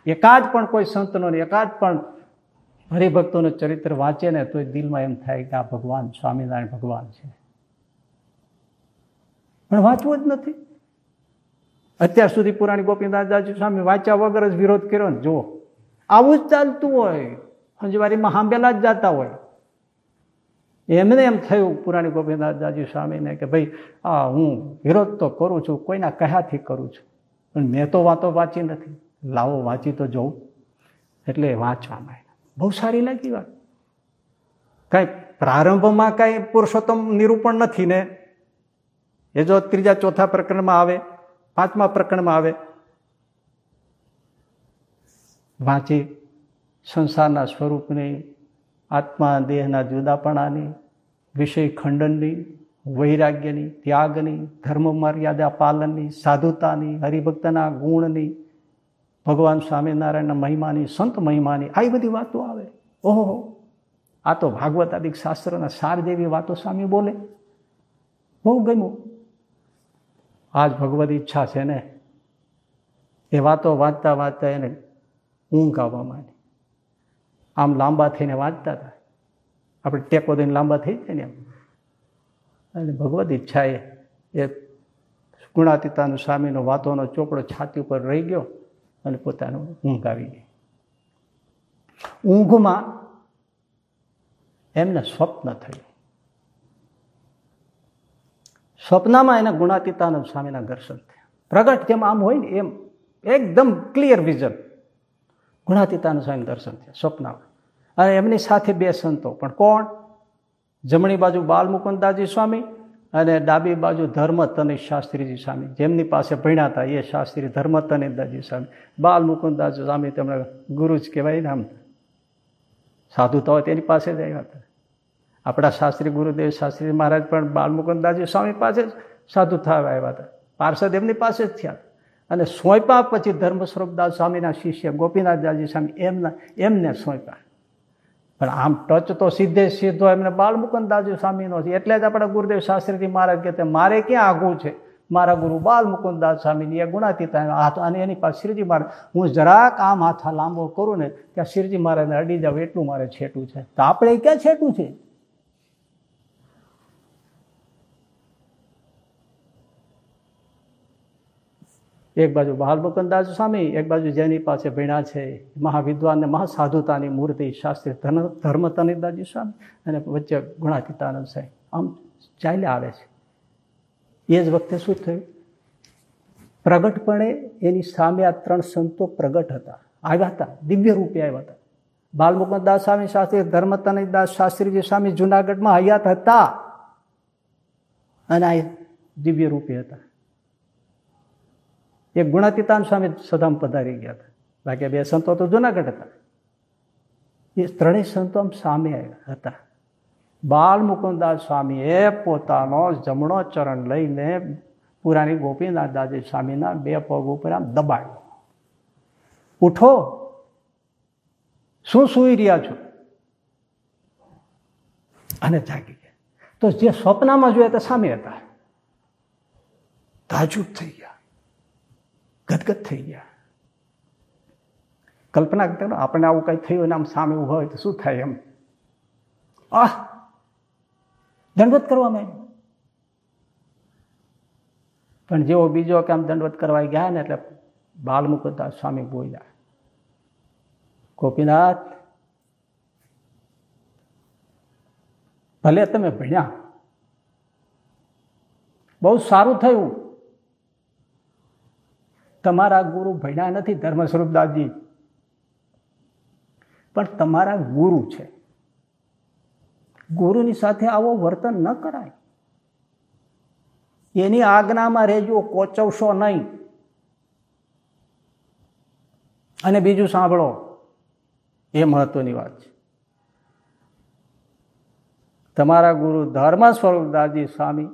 એકાદ પણ કોઈ સંતનો એકાદ પણ હરિભક્તોનું ચરિત્ર વાંચે ને તો દિલમાં એમ થાય કે આ ભગવાન સ્વામિનારાયણ ભગવાન છે. પણ વાંચવું જ નથી. અત્યાર સુધી પુરાણી ગોપીનાથદાસજી સ્વામી વાંચ્યા વગર જ વિરોધ કર્યો ને, જુઓ. આવું જ ચાલતું હોય. હંજવારીમાં હાંભેલા જ જતા હોય. એમને એમ થયું પુરાણી ગોપીનાથદાસજી સ્વામીને કે ભાઈ, આ હું વિરોધ તો કરું છું, કોઈના કયાથી કરું છું? પણ મેં તો વાતો વાંચી નથી. લાવો, વાંચી તો જોઉં. એટલે વાંચવામાં બહુ સારી લાગી વાત. કાંઈ પ્રારંભમાં કાંઈ પુરુષોત્તમ નિરૂપણ નથી ને. એ જો ત્રીજા, ચોથા પ્રકરણમાં આવે, પાંચમા પ્રકરણમાં આવે. વાંચી સંસારના સ્વરૂપની, આત્મા, દેહના જુદાપણાની, વિષય ખંડનની, વૈરાગ્યની, ત્યાગની, ધર્મ મર્યાદા પાલનની, સાધુતાની, હરિભક્તના ગુણની ભગવાન સ્વામિનારાયણના મહિમાની, સંત મહિમાની આવી બધી વાતો આવે. ઓહો આ તો ભાગવત આદિક શાસ્ત્રના સાર જેવી વાતો સ્વામી બોલે. બહુ ગમ્યું. આજ ભગવત ઈચ્છા છે ને, એ વાતો વાંચતા વાંચતા એને ઊંઘ આવવા માંડી. આમ લાંબા થઈને વાંચતા હતા. આપણે ટેકો દઈને લાંબા થઈ જાય ને એમ. અને ભગવદ ઈચ્છાએ એ ગુણાતીતાનું સ્વામીનો વાતોનો ચોપડો છાતી ઉપર રહી ગયો. અને પોતાનું ઊંઘ આવી ગઈ ઊંઘમાં એમને સ્વપ્ન થયું. સ્વપ્નમાં એને ગુણાતીતાનંદ સ્વામીના દર્શન થયા. પ્રગટ જેમ આમ હોય ને એમ એકદમ ક્લિયર વિઝન ગુણાતીતાનંદ સ્વામી દર્શન થયા સ્વપ્નમાં. અને એમની સાથે બે સંતો. પણ કોણ? જમણી બાજુ બાલ મુકુદાજી સ્વામી અને ડાબી બાજુ ધર્મ તનિષ શાસ્ત્રીજી સ્વામી. જેમની પાસે ભણ્યા હતા, એ શાસ્ત્રી ધર્મ તનિદાજી સ્વામી. બાલ મુકુદાસ સ્વામી તેમણે ગુરુ જ કહેવાય ને આમ. સાધુતા હોય તેની પાસે જ આવ્યા હતા. આપણા શાસ્ત્રી ગુરુદેવ, શાસ્ત્રી મહારાજ પણ બાલ મુકુદાસજી સ્વામી પાસે જ સાધુ થવા આવ્યા હતા. પાર્ષદ એમની પાસે જ થયા અને સોંપ્યા પછી ધર્મ સ્વરૂપદાસ સ્વામીના શિષ્ય ગોપીનાથદાસજી સ્વામી એમના એમને સોંપ્યા. પણ આમ ટચ તો સીધે સીધો એમને બાલમુકુદાસજી સ્વામીનો છે. એટલે જ આપણા ગુરુદેવ શાસ્ત્રીજી મહારાજ કહેતા મારે ક્યાં આઘું છે? મારા ગુરુ બાલમુકુદાસ સ્વામીની એ ગુણાતીતા હાથ અને એની પાસે શ્રીજી મહારાજ હું જરાક આમ હાથ લાંબો કરું ને, ત્યાં શ્રીજી મહારાજને અડી જાવ એટલું મારે છેટું છે. તો આપણે ક્યાં છેટું છે? એક બાજુ બાલમુકંદાસ સ્વામી, એક બાજુ જેની પાસે ભીણા છે, મહાવિદ્વાન ને મહાસાધુતાની મૂર્તિ શાસ્ત્રી ધર્મ તનિદાજી સ્વામી, અને વચ્ચે ગુણાતીતાનંદ સાહેબ. આમ ચાલ્યા આવે છે. એ જ વખતે શું થયું? પ્રગટપણે એની સામે આ ત્રણ સંતો પ્રગટ હતા. આવ્યા હતા, દિવ્ય રૂપે આવ્યા હતા. બાલમુકદાસ સ્વામી શાસ્ત્રી ધર્મતનિદાસ શાસ્ત્રીજી સ્વામી જુનાગઢમાં હયાત હતા. અને આ દિવ્ય રૂપે હતા. એક ગુણાતીતાન સ્વામી સદામ પધારી ગયા હતા. બાકી બે સંતો તો જુનાગઢ હતા. એ ત્રણેય સંતો સામે હતા. બાલ મુકુદાસ સ્વામીએ પોતાનો જમણો ચરણ લઈને પુરાણી ગોપીનાથ દાદી સ્વામીના બે પગ ઉપર આમ દબાડ્યો ઉઠો. શું સુઈ રહ્યા છો? અને જાગી ગયા. તો જે સ્વપ્નમાં જોયા તે સામે હતા. તાજુબ થઈ ગયા. ગદગદ થઈ ગયા. કલ્પના કરતા આપણે આવું કંઈ થયું ને આમ સામે ઊભા હોય તો શું થાય એમ? આહ! દંડવત કરવામાં પણ જેવો બીજો કે આમ દંડવત કરવા ગયા ને એટલે બાલ મુકતા સ્વામી બોલ્યા, ગોપીનાથ, ભલે તમે ભણ્યા, બહુ સારું થયું. તમારા ગુરુ ભણ્યા નથી ધર્મ સ્વરૂપદાસજી. પણ તમારા ગુરુ છે. ગુરુની સાથે આવો વર્તન ન કરાય. એની આજ્ઞામાં રહેજો, કોચવશો નહીં. અને બીજું સાંભળો, એ મહત્વની વાત છે. તમારા ગુરુ ધર્મ સ્વરૂપદાસજી સ્વામી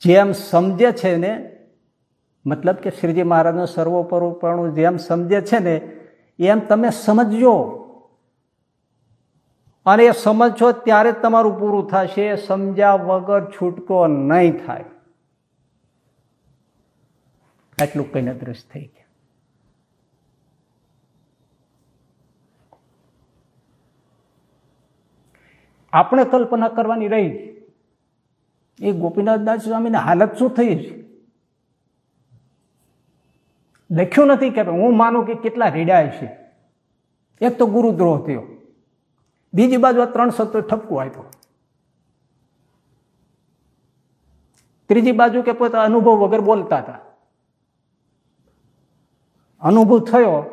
જેમ સમજે છે ને મતલબ કે શ્રીજી મહારાજનું સર્વોપરૂપણું જેમ સમજે છે ને, એમ તમે સમજજો. અને એ સમજશો ત્યારે તમારું પૂરું થશે. સમજ્યા વગર છૂટકો નહીં થાય. એટલું કહીને દ્રશ્ય થઈ ગયા. આપણે કલ્પના કરવાની રહી. એ ગોપીનાથદાસ સ્વામીની હાલત શું થઈ છે લખ્યું નથી કે હું માનું કે કેટલા રેડાય છે. એક તો ગુરુદ્રોહ થયો. બીજી બાજુ આ ત્રણ સત્તો ઠપકો આપ્યો. ત્રીજી બાજુ કે પોતા અનુભવ વગર બોલતા હતા. અનુભવ થયો,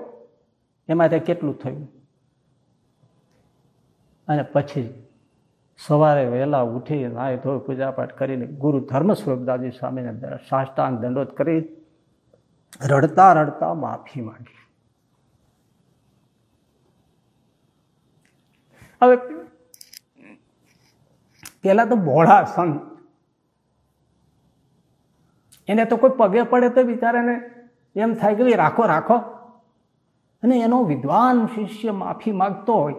એમાં કેટલું થયું? અને પછી સવારે વહેલા ઉઠી નાય ધોઈ પૂજાપાઠ કરીને ગુરુ ધર્મ સ્વરૂપદાસજી સ્વામીને સાષ્ટાંગ દંડોત કરી રડતા રડતા માફી માંગી. હવે પેલા તો ભોળા સંત એને તો કોઈ પગે પડે તો બિચારાને એમ થાય કે રાખો રાખો. અને એનો વિદ્વાન શિષ્ય માફી માગતો હોય.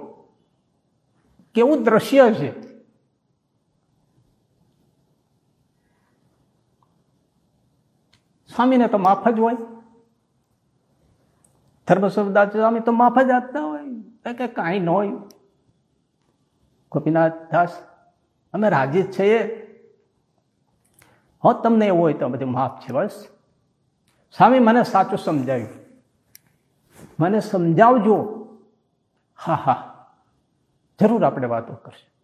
કેવું દ્રશ્ય છે. સ્વામીને તો માફ જ હોય. ધર્મસ્વદાસ સ્વામી તો માફ જ આપતા હોય. કે કાંઈ ન હોય ગોપીનાથ દાસ, અમે રાજી જ છીએ. હો, તમને એવું હોય તો બધું માફ છે બસ. સ્વામી, મને સાચું સમજાવ્યું મને સમજાવજો. હા હા. જરૂર આપણે વાતો કરશું.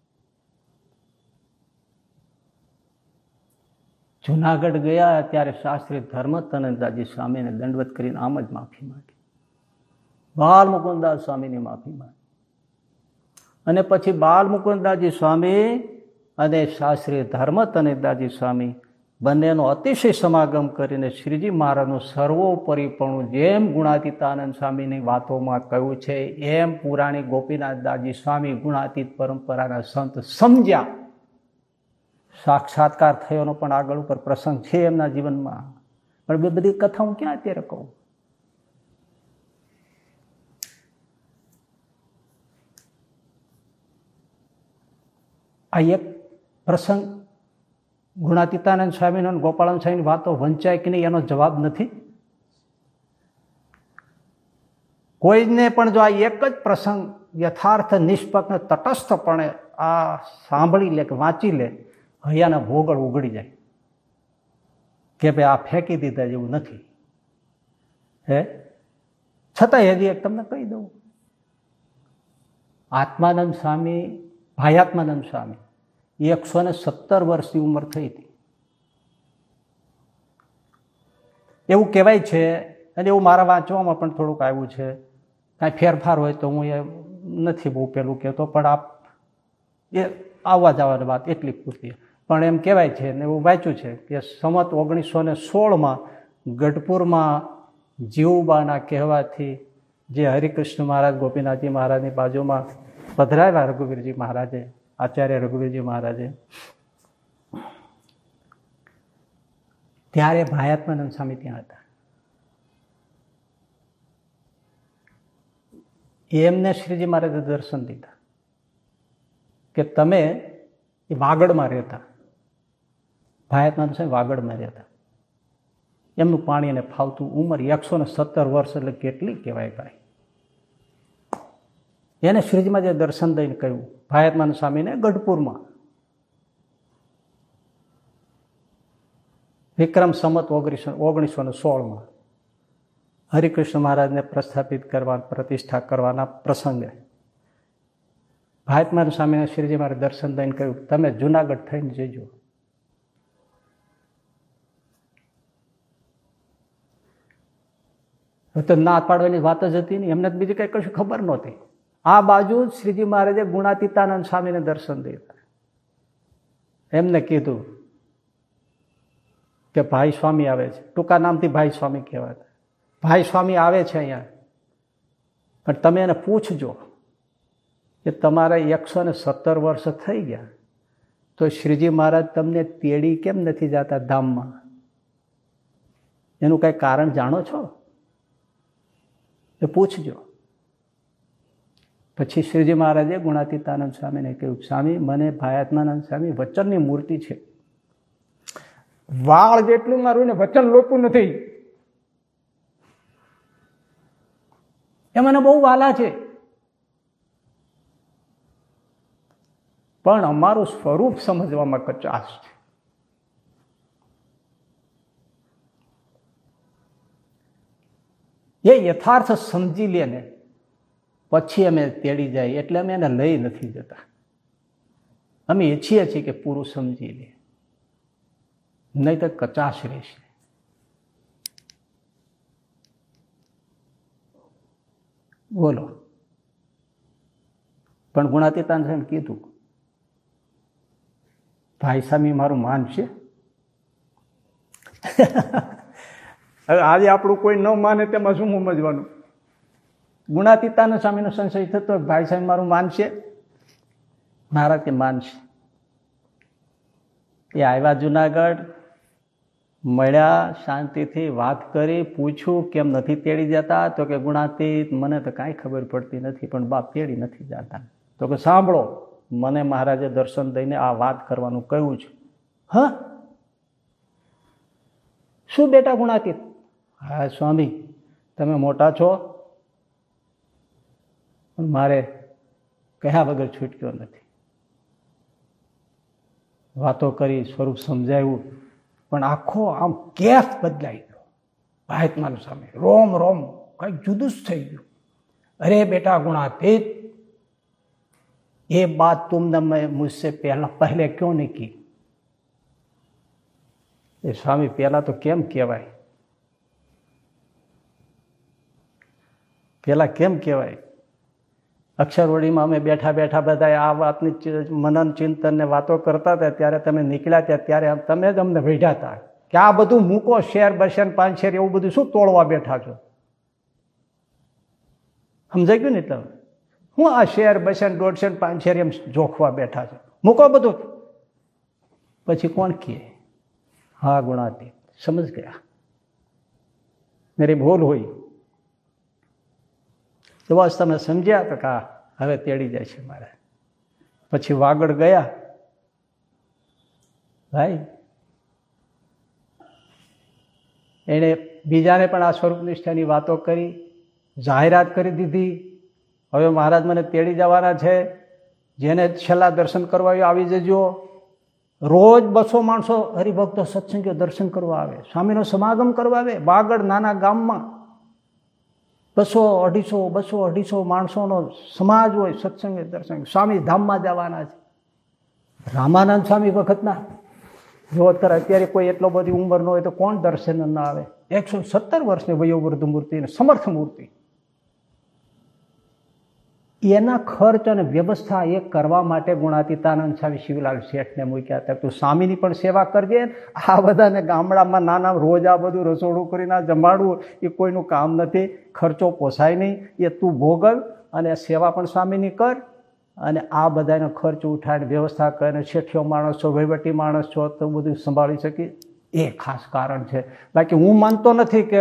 જુનાગઢ ગયા ત્યારે શાસ્ત્રી ધર્મતનંદાજી સ્વામીને દંડવત કરીને આમ જ માફી માગી. બાલ મુકુદાસ સ્વામીની માફી માંગી. અને પછી બાલ મુકુદાજી સ્વામી અને શાસ્ત્રી ધર્મતનંદાજી સ્વામી બંનેનો અતિશય સમાગમ કરીને શ્રીજી મહારાજનું સર્વોપરીપણું જેમ ગુણાતીતાનંદ સ્વામીની વાતોમાં કહ્યું છે, એમ પુરાણી ગોપીનાથદાસજી સ્વામી ગુણાતીત પરંપરાના સંત સમજ્યા. સાક્ષાત્કાર થયોનો પણ આગળ ઉપર પ્રસંગ છે એમના જીવનમાં. પણ બે બધી કથા હું ક્યાં અત્યારે કહું? આ એક પ્રસંગ ગુણાતીતાનંદ સ્વામીનો ગોપાલન સ્વામીની વાતો વંચાય કે નહીં એનો જવાબ નથી? કોઈને પણ જો આ એક જ પ્રસંગ યથાર્થ નિષ્પક્ષ તટસ્થપણે આ સાંભળી લે કે વાંચી લે હૈયાના ભોગળ ઉગડી જાય. કે ભાઈ આ ફેંકી દીધા જેવું નથી. હે? છતાંય હજી એક તમને કહી દઉં. આત્માનંદ સ્વામી, ભાયાત્માનંદ સ્વામી એકસો ને સત્તર વર્ષની ઉંમર થઈ હતી. એવું કહેવાય છે અને એવું મારા વાંચવામાં પણ થોડુંક આવ્યું છે. કાંઈ ફેરફાર હોય તો હું એ નથી બહુ પેલું કહેતો, પણ આપ એ આવવા જવાની વાત એટલી પૂરતી. પણ એમ કહેવાય છે ને એવું વાંચ્યું છે કે સમત ઓગણીસો ને સોળમાં ગઢપુરમાં જીવબાના કહેવાથી જે હરિકૃષ્ણ મહારાજ, ગોપીનાથજી મહારાજની બાજુમાં પધરાવ્યા રઘુવીરજી મહારાજે, આચાર્ય રઘુવીરજી મહારાજે. ત્યારે ભાયાત્માનંદ સ્વામી ત્યાં હતા. એમને શ્રીજી મહારાજે દર્શન દીધા કે તમે એ વાગડમાં રહેતા. ભાયાત્માનંદ સાહેબ વાગડમાં રહેતા. એમનું પાણી એને ફાવતું ઉંમર એકસો ને સત્તર વર્ષ એટલે કેટલી કહેવાય ભાઈ? એને શ્રીજીમાં જે દર્શન દઈને કહ્યું ભાયાત્માન સ્વામીને ગઢપુરમાં. વિક્રમ સંમત ઓગણીસો ઓગણીસો ને સોળમાં હરિકૃષ્ણ મહારાજને પ્રસ્થાપિત કરવા પ્રતિષ્ઠા કરવાના પ્રસંગે ભાયતમાન સ્વામીને શ્રીજી મારે દર્શન દઈને કહ્યું, તમે જુનાગઢ થઈને જજો. તો ના પાડવાની વાત જ હતી નહીં એમને બીજી કંઈ કશું ખબર નહોતી. આ બાજુ શ્રીજી મહારાજે ગુણાતીતાનંદ સ્વામીને દર્શન દીધા. એમને કીધું કે ભાઈ સ્વામી આવે છે. ટૂંકા નામથી ભાઈ સ્વામી કહેવાતા. ભાઈ સ્વામી આવે છે અહીંયા. પણ તમે એને પૂછજો કે તમારા એકસો ને સત્તર વર્ષ થઈ ગયા. તો શ્રીજી મહારાજ તમને તેડી કેમ નથી જતા ધામમાં? એનું કંઈ કારણ જાણો છો? એ પૂછજો. પછી શ્રીજી મહારાજે ગુણાતીતાનંદ સ્વામીને કહ્યું, સ્વામી, મને ભાયાત્માનંદ સ્વામી વચનની મૂર્તિ છે. વાળ જેટલું મારું ને વચન લોપું નથી. એ મને બહુ વાલા છે. પણ અમારું સ્વરૂપ સમજવામાં કચાશ છે. એ યથાર્થ સમજી લે ને, પછી અમે તેડી જાય એટલે અમે એને લઈ નથી જતા. અમે ઈચ્છીએ છીએ કે પૂરું સમજી લે. નહીં તો કચાશ રહેશે. બોલો. પણ ગુણાતીતાન છે કીધું, ભાઈ સામી મારું માન છે? હવે આજે આપણું કોઈ ન માને તેમાં શું સમજવાનું. ગુણાતીતાના સ્વામીનો સંશય થતો ભાઈ સાહેબ મારું માનશે? મારા તે માનશે. એ આવ્યા જુનાગઢ, મળ્યા, શાંતિથી વાત કરી, પૂછ્યું કેમ નથી તેડી જતા? તો કે ગુણાતીત, મને તો કાંઈ ખબર પડતી નથી, પણ બાપ તેડી નથી જતા. તો કે સાંભળો, મને મહારાજે દર્શન દઈને આ વાત કરવાનું કહ્યું છે. હ? શું બેટા ગુણાતીત? હા, સ્વામી, તમે મોટા છો. પણ મારે કહ્યા વગર છૂટક્યો નથી. વાતો કરી, સ્વરૂપ સમજાવ્યું પણ આખો આમ કેફ બદલાઈ ગયો. મહાત્માનું સામે રોમ રોમ, કંઈક જુદું જ થઈ ગયું. અરે બેટા, ગુણાતીત, એ બાત તુમને મેં મુજસે પહેલા, પહેલે ક્યો નહીં કી? એ સ્વામી, પહેલા તો કેમ કહેવાય? પેલા કેમ કહેવાય? અક્ષરવળીમાં અમે બેઠા બેઠા બધા આ વાતની મનન ચિંતન ને વાતો કરતા હતા, ત્યારે તમે નીકળ્યા ત્યાં, ત્યારે તમે જ અમને વેઢ્યા હતા કે આ બધું મૂકો, શેર, બશેર પાંચ એવું બધું શું તોડવા બેઠા છો? સમજાઈ ગયું ને તમે હું આ શેર બસેન દોઢસો પાંચશેર એમ જોખવા બેઠા છો. મૂકો બધું. પછી કોણ કહે? હા ગુણાતી સમજ ગયા. મેરી ભૂલ હોય. તમે સમજ્યા તો કા, હવે તેડી જાય છે મારે. પછી વાગડ ગયા. ભાઈ, એણે બીજાને પણ આ સ્વરૂપ નિષ્ઠાની વાતો કરી, જાહેરાત કરી દીધી. હવે મહારાજ મને તેડી જવાના છે. જેને છેલ્લા દર્શન કરવા આવી જજો. રોજ બસો માણસો હરિભક્તો સત્સંગીઓ દર્શન કરવા આવે. સ્વામીનો સમાગમ કરવા આવે. બાગડ નાના ગામમાં. બસો અઢીસો બસો અઢીસો માણસોનો સમાજ હોય સત્સંગે દર્શન સ્વામી ધામમાં જવાના છે. રામાનંદ સ્વામી વખતના. જો અત્યારે અત્યારે કોઈ એટલો બધી ઉંમર ન હોય તો કોણ દર્શન ના આવે? એકસો સત્તર વર્ષની વયોવૃદ્ધ મૂર્તિ સમર્થ મૂર્તિ. એના ખર્ચ અને વ્યવસ્થા એ કરવા માટે ગુણાતીતાનંદ સ્વામી શિવલાલ શેઠને મૂક્યા હતા. તું સ્વામીની પણ સેવા કરજે. આ બધાને ગામડામાં નાના રોજ આ બધું રસોડું કરીને જમાડવું, એ કોઈનું કામ નથી. ખર્ચો પોસાય નહીં. એ તું ભોગવ અને સેવા પણ સ્વામીની કર અને આ બધાનો ખર્ચ ઉઠાવીને વ્યવસ્થા કરીને શેઠિયો માણસ છો, વહીવટી માણસ છો, તો બધું સંભાળી શકી એ ખાસ કારણ છે. બાકી હું માનતો નથી કે,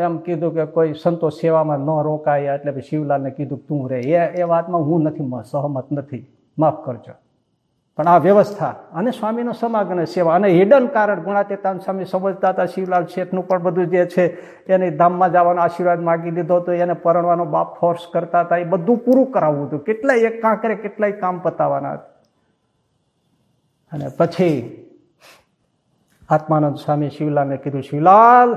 એમ કીધું કે કોઈ સંતો સેવામાં ન રોકાય, એટલે શિવલાલને કીધું તું રે. એ એ વાતમાં હું નથી સહમત નથી. માફ કરજો. પણ આ વ્યવસ્થા અને સ્વામીનો સમાગમ સેવા અને હિડન કારણ ગુણાતીતાન સ્વામી સમજતા હતા, શિવલાલ શેઠનું પણ બધું જે છે, એને ધામમાં જવાનો આશીર્વાદ માગી લીધો તો એને પરણવાનો બાપ ફોર્સ કરતા હતા, એ બધું પૂરું કરાવવું હતું. કેટલાય એક કાંકરે કેટલાય કામ પતાવવાના અને પછી આત્માનંદ સ્વામી શિવલાલને કીધું શિવલાલ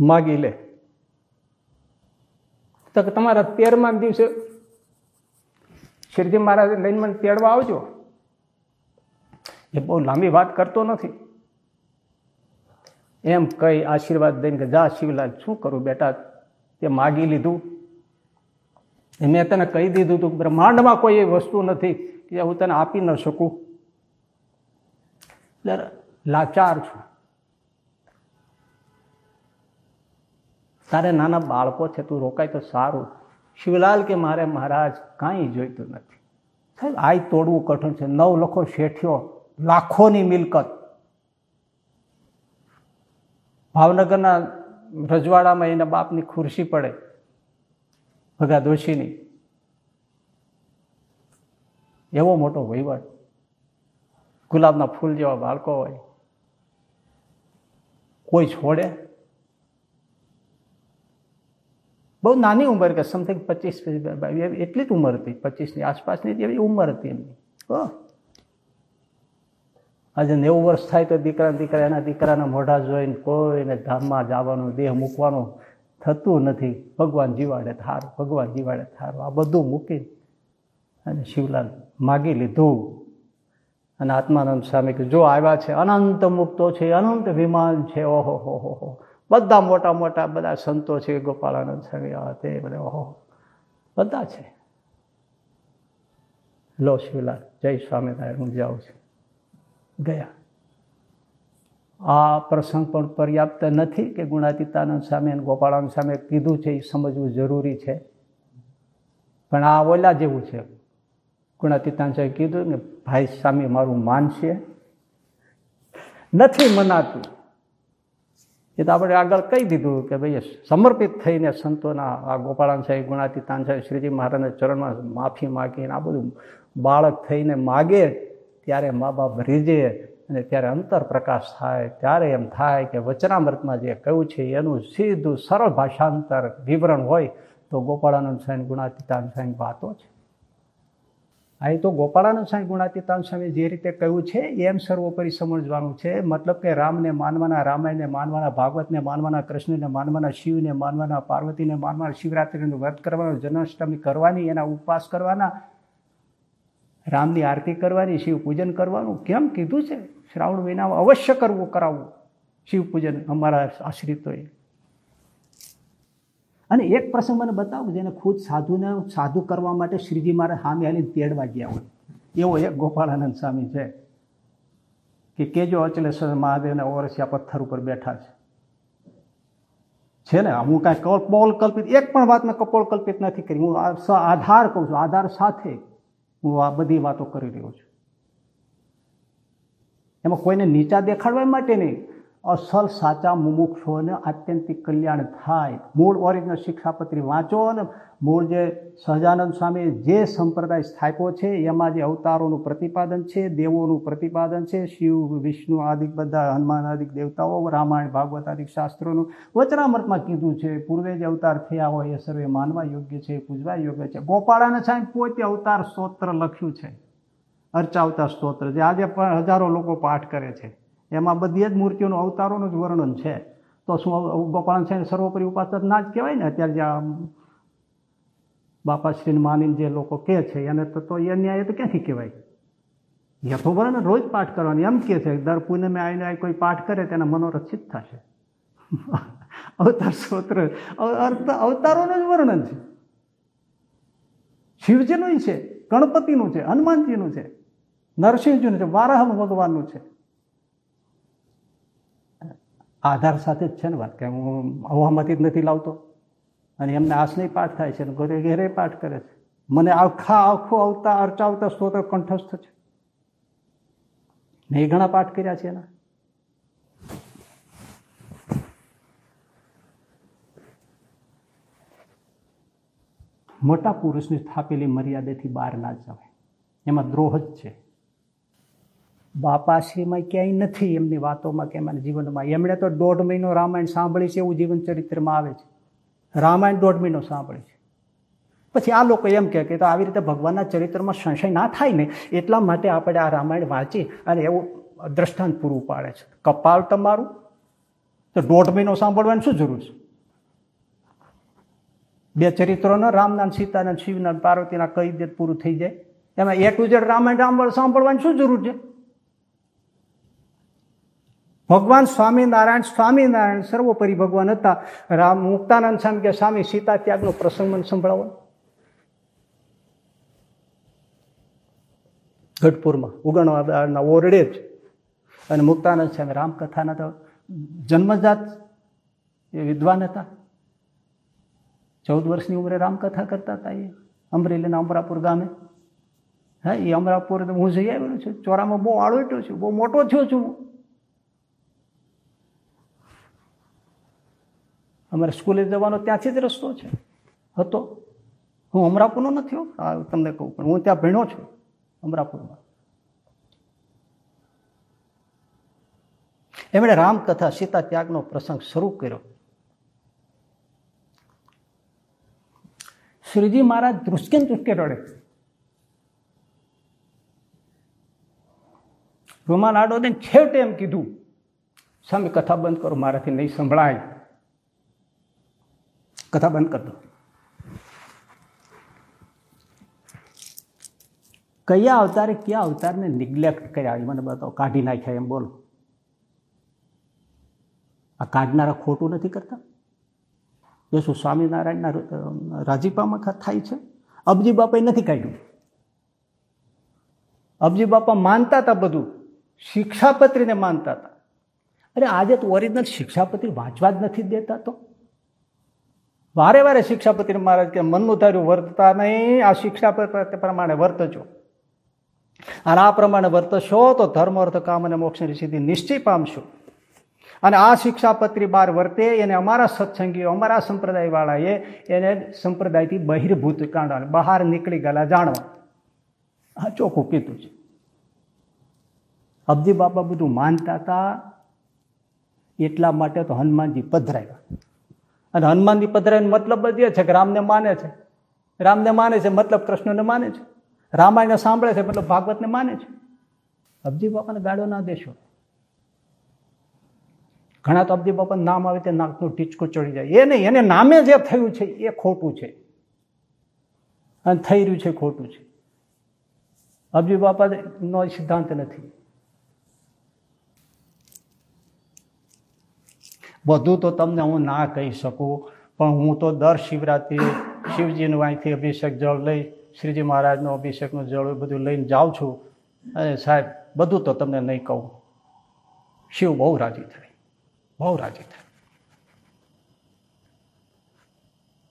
માગી લે તો તમારા તેરમા દિવસે શિરજી મહારાજ લઈને મને તેડવા આવજો. એ બહુ લાંબી વાત કરતો નથી. એમ કઈ આશીર્વાદ દઈને કે જા શિવલાલ, શું કરું બેટા? તે માગી લીધું. મેં તને કહી દીધું તું બ્રહ્માંડમાં કોઈ એ વસ્તુ નથી. કે હું તને આપી ન શકું. એટલે લાચાર છું. તારે નાના બાળકો છે, તું રોકાય તો સારું. શિવલાલ કે મારે મહારાજ કાંઈ જોઈતું નથી. સાહેબ આય તોડવું કઠણ છે. નવ લખો શેઠિયો, લાખોની મિલકત. ભાવનગરના રજવાડામાં એના બાપની ખુરશી પડે. ભગા દોશીની એવો મોટો વહીવટ. ગુલાબના ફૂલ જેવા બાળકો હોય. કોઈ છોડે. બહુ નાની ઉંમર કે સમથિંગ પચીસ એટલી જ ઉંમર હતી, પચીસની આસપાસની એવી ઉંમર હતી એમની. આજે નેવું વર્ષ થાય તો દીકરા દીકરા, એના દીકરાના મોઢા જોઈને કોઈને ધામમાં જવાનું, દેહ મૂકવાનું થતું નથી. ભગવાન જીવાડે થારું, ભગવાન જીવાડે થારું. આ બધું મૂકી અને શિવલાલ માગી લીધું. અને આત્માનંદ સ્વામી કે, જો આવ્યા છે, અનંત મુક્તો છે, અનંત વિમાન છે, ઓહો, હો હો હો. બધા મોટા મોટા બધા સંતો છે ગોપાળાનંદ સ્વામી તે બધા, ઓહો બધા છે. લો શિવલાલ, જય સ્વામિનારાયણ, હું જાઉં છું. ગયા. આ પ્રસંગ પણ પર્યાપ્ત નથી કે ગુણાતીતાનંદ સામે અને ગોપાળાનંદ સામે કીધું છે, એ સમજવું જરૂરી છે. પણ આ ઓલા જેવું છે. ગુણાતીતાન સાહેબ કીધું ને, ભાઈ સામે મારું માન છે. નથી મનાતું. એ તો આપણે આગળ કહી દીધું કે ભાઈ સમર્પિત થઈને સંતોના આ ગોપાળાન સાહેબ ગુણાતીતાન સાહેબ શ્રીજી મહારાજના ચરણમાં માફી માગીને આ બધું બાળક થઈને માગે, ત્યારે મા બાપ રીજે અને ત્યારે અંતર પ્રકાશ થાય. ત્યારે એમ થાય કે વચનામૃતમાં જે કહ્યું છે, એનું સીધું સરળ ભાષાંતર વિવરણ હોય તો ગોપાળાનંદ સાહેબ ગુણાતીતાન સાહેબ વાતો છે. આ તો ગોપાળાનંદ સ્વામી ગુણાતીતાન સ્વામી જે રીતે કહ્યું છે, એમ સર્વોપરી સમજવાનું છે. મતલબ કે રામને માનવાના, રામાયણને માનવાના, ભાગવતને માનવાના, કૃષ્ણને માનવાના, શિવને માનવાના, પાર્વતીને માનવાના, શિવરાત્રિનું વ્રત કરવાનું, જન્માષ્ટમી કરવાની, એના ઉપવાસ કરવાના, રામની આરતી કરવાની, શિવ પૂજન કરવાનું. કેમ કીધું છે? શ્રાવણ મહિનામાં અવશ્ય કરવું, કરાવવું, શિવ પૂજન અમારા આશ્રિતોએ. અને એક પ્રસંગ મને બતાવું જેને ખુદ સાધુને સાધુ કરવા માટે શ્રીજી મારે સામે હાલીને તેડવા ગયા હોય. એવો એક ગોપાળાનંદ સ્વામી છે કે કેજો અચલેશ્વર મહાદેવના ઓરસિયા પથ્થર ઉપર બેઠા છે. છે ને, હું કાંઈ કપોલ કલ્પિત એક પણ વાત મેં કપોળ કલ્પિત નથી કરી. હું આધાર કહું છું, આધાર સાથે હું આ બધી વાતો કરી રહ્યો છું. એમાં કોઈને નીચા દેખાડવા માટે નહીં અસલ સાચા મુમુક્ષોને આત્યંતિક કલ્યાણ થાય. મૂળ ઓરિજિનલ શિક્ષાપત્રી વાંચો અને મૂળ જે સહજાનંદ સ્વામી જે સંપ્રદાય સ્થાપ્યો છે, એમાં જે અવતારોનું પ્રતિપાદન છે, દેવોનું પ્રતિપાદન છે, શિવ, વિષ્ણુ આદિક બધા હનુમાન આદિક દેવતાઓ, રામાયણ, ભાગવત આદિક શાસ્ત્રોનું વચનામૃતમાં કીધું છે, પૂર્વે જે અવતાર થયા હોય એ સર્વે માનવા યોગ્ય છે, પૂજવા યોગ્ય છે. ગોપાળાને સાહેબ પોતે અવતાર સ્તોત્ર લખ્યું છે. અર્ચાવતા સ્તોત્ર, જે આજે પણ હજારો લોકો પાઠ કરે છે. એમાં બધી જ મૂર્તિઓનું અવતારોનું જ વર્ણન છે. તો શું ગોપાલ છે સર્વોપરી ઉપાસક ના જ કહેવાય ને? અત્યારે જે બાપાશ્રીને માનીને જે લોકો કહે છે, એને તો એ ન્યાય તો ક્યાંથી કહેવાય? યથોવર્ણ રોજ પાઠ કરવાની. એમ કે છે, દર પૂનમે આવીને કોઈ પાઠ કરે તેના મનોરચિત થશે. અવતાર સ્તોત્ર અવતારોનું જ વર્ણન છે. શિવજીનું છે, ગણપતિનું છે, હનુમાનજીનું છે, નરસિંહજીનું છે વારાહ ભગવાનનું છે. આધાર સાથે જ છે ને વાત, કે હું હવામાંથી જ નથી લાવતો. અને એમને આસની પાઠ થાય છે ઘરે ઘેરે પાઠ કરે છે. મને આખા આખું આવતા અર્ચાવતા સ્તોત્ર કંઠસ્થ છે. મેં ઘણા પાઠ કર્યા છે એના. મોટા પુરુષની સ્થાપેલી મર્યાદાથી બહાર ના જવાય. એમાં દ્રોહ જ છે. બાપાશ્રીમાં ક્યાંય નથી એમની વાતોમાં કે એમના જીવનમાં. એમણે તો દોઢ મહિનો રામાયણ સાંભળી છે એવું જીવન ચરિત્રમાં આવે છે. રામાયણ દોઢ મહિનો સાંભળે છે. પછી આ લોકો એમ કહે કે તો આવી રીતે ભગવાનના ચરિત્રમાં સંશય ના થાય ને એટલા માટે આપણે આ રામાયણ વાંચી અને એવું દ્રષ્ટાંત પૂરું પાડે છે. કપાળ તમારું? તો દોઢ મહિનો સાંભળવાની શું જરૂર છે? બે ચરિત્રોના રામના સીતાના શિવના પાર્વતીના કઈ દે પૂરું થઈ જાય? એમાં A to Z Ramayan Ram સાંભળવાની શું જરૂર છે? ભગવાન સ્વામિનારાયણ સ્વામિનારાયણ સર્વોપરી ભગવાન હતા. રામ મુક્તાનંદ સ્વામી કે, સ્વામી, સીતા ત્યાગનો પ્રસંગ મને સંભળાવો. ગઢપુરમાં ઉગણવાના ઓરડે જ. અને મુક્તાનંદ સ્વામી રામકથાના તો જન્મજાત એ વિદ્વાન હતા. ચૌદ વર્ષની ઉંમરે રામકથા કરતા હતા એ, અમરેલીના અમરાપુર ગામે. હા, એ અમરાપુર હું જઈ આવેલો છું. ચોરામાં બહુ આળોટ્યો છું, બહુ મોટો થયો છું હું. અમારે સ્કૂલે જવાનો ત્યાંથી જ રસ્તો છે. હતો. હું અમરાપુરનો નથી તમને કહું પણ હું ત્યાં ભણ્યો છું અમરાપુરમાં. એમણે રામકથા સીતા ત્યાગનો પ્રસંગ શરૂ કર્યો. શ્રીજી મહારાજ ધ્રુસકે ધ્રુસકે રડે. રૂમાલ આડો દઈને છેવટે એમ કીધું સ્વામી કથા બંધ કરો, મારાથી નહીં સંભળાય. કથા બંધ કરી કયા અવતારે કયા અવતારને નિગ્લેક્ટ કર્યા? એ મને બતાવો. કાઢી નાખ્યા એમ બોલો. આ કાઢનારા ખોટું નથી કરતા? એ શું સ્વામિનારાયણના રાજીપામાં થાય છે? અબજી બાપાએ નથી કાઢ્યું. અબજી બાપા માનતા હતા બધું. શિક્ષાપત્રીને માનતા હતા અરે આજે તો ઓરિજિનલ શિક્ષાપત્રી વાંચવા જ નથી દેતા તો? વારે વારે શિક્ષાપત્રી મહારાજ કે મનનું ધાર્યું વર્તતા નહીં. આ શિક્ષાપત્ર પ્રમાણે વર્તજો. અને આ પ્રમાણે વર્તશો તો ધર્મ, અર્થ, કામ અને મોક્ષની સિદ્ધિ નિશ્ચય પામશો અને આ શિક્ષાપત્રી બહાર વર્તે એને અમારા સત્સંગીઓ, અમારા સંપ્રદાયવાળાએ એને સંપ્રદાયથી બહિર્ભૂત કાઢવા બહાર નીકળી ગયેલા જાણવા. આ ચોખ્ખું કીધું છે. અબજી બાપા બધું માનતા હતા. એટલા માટે તો હનુમાનજી પધરાવ્યા. અને હનુમાનજી પધરાવીને મતલબ જ એ છે કે રામને માને છે. રામને માને છે મતલબ કૃષ્ણને માને છે. રામાયણ સાંભળે છે મતલબ ભાગવતને માને છે. અબજી બાપાને ગાળો ના દેશો. ઘણા તો અબજી બાપાનું નામ આવે તે નાકનું ટીચકું ચડી જાય. એ નહીં, એને નામે જે થયું છે એ ખોટું છે. અને થઈ રહ્યું છે ખોટું છે. અબજી બાપાનો સિદ્ધાંત નથી. બધું તો તમને હું ના કહી શકું, પણ હું તો દર શિવરાત્રિએ શિવજીનું અહીંથી અભિષેક જળ લઈ, શ્રીજી મહારાજનો અભિષેકનું જળ બધું લઈને જાઉં છું. અને સાહેબ, બધું તો તમને નહીં કહું. શિવ બહુ રાજી થઈ બહુ રાજી થઈ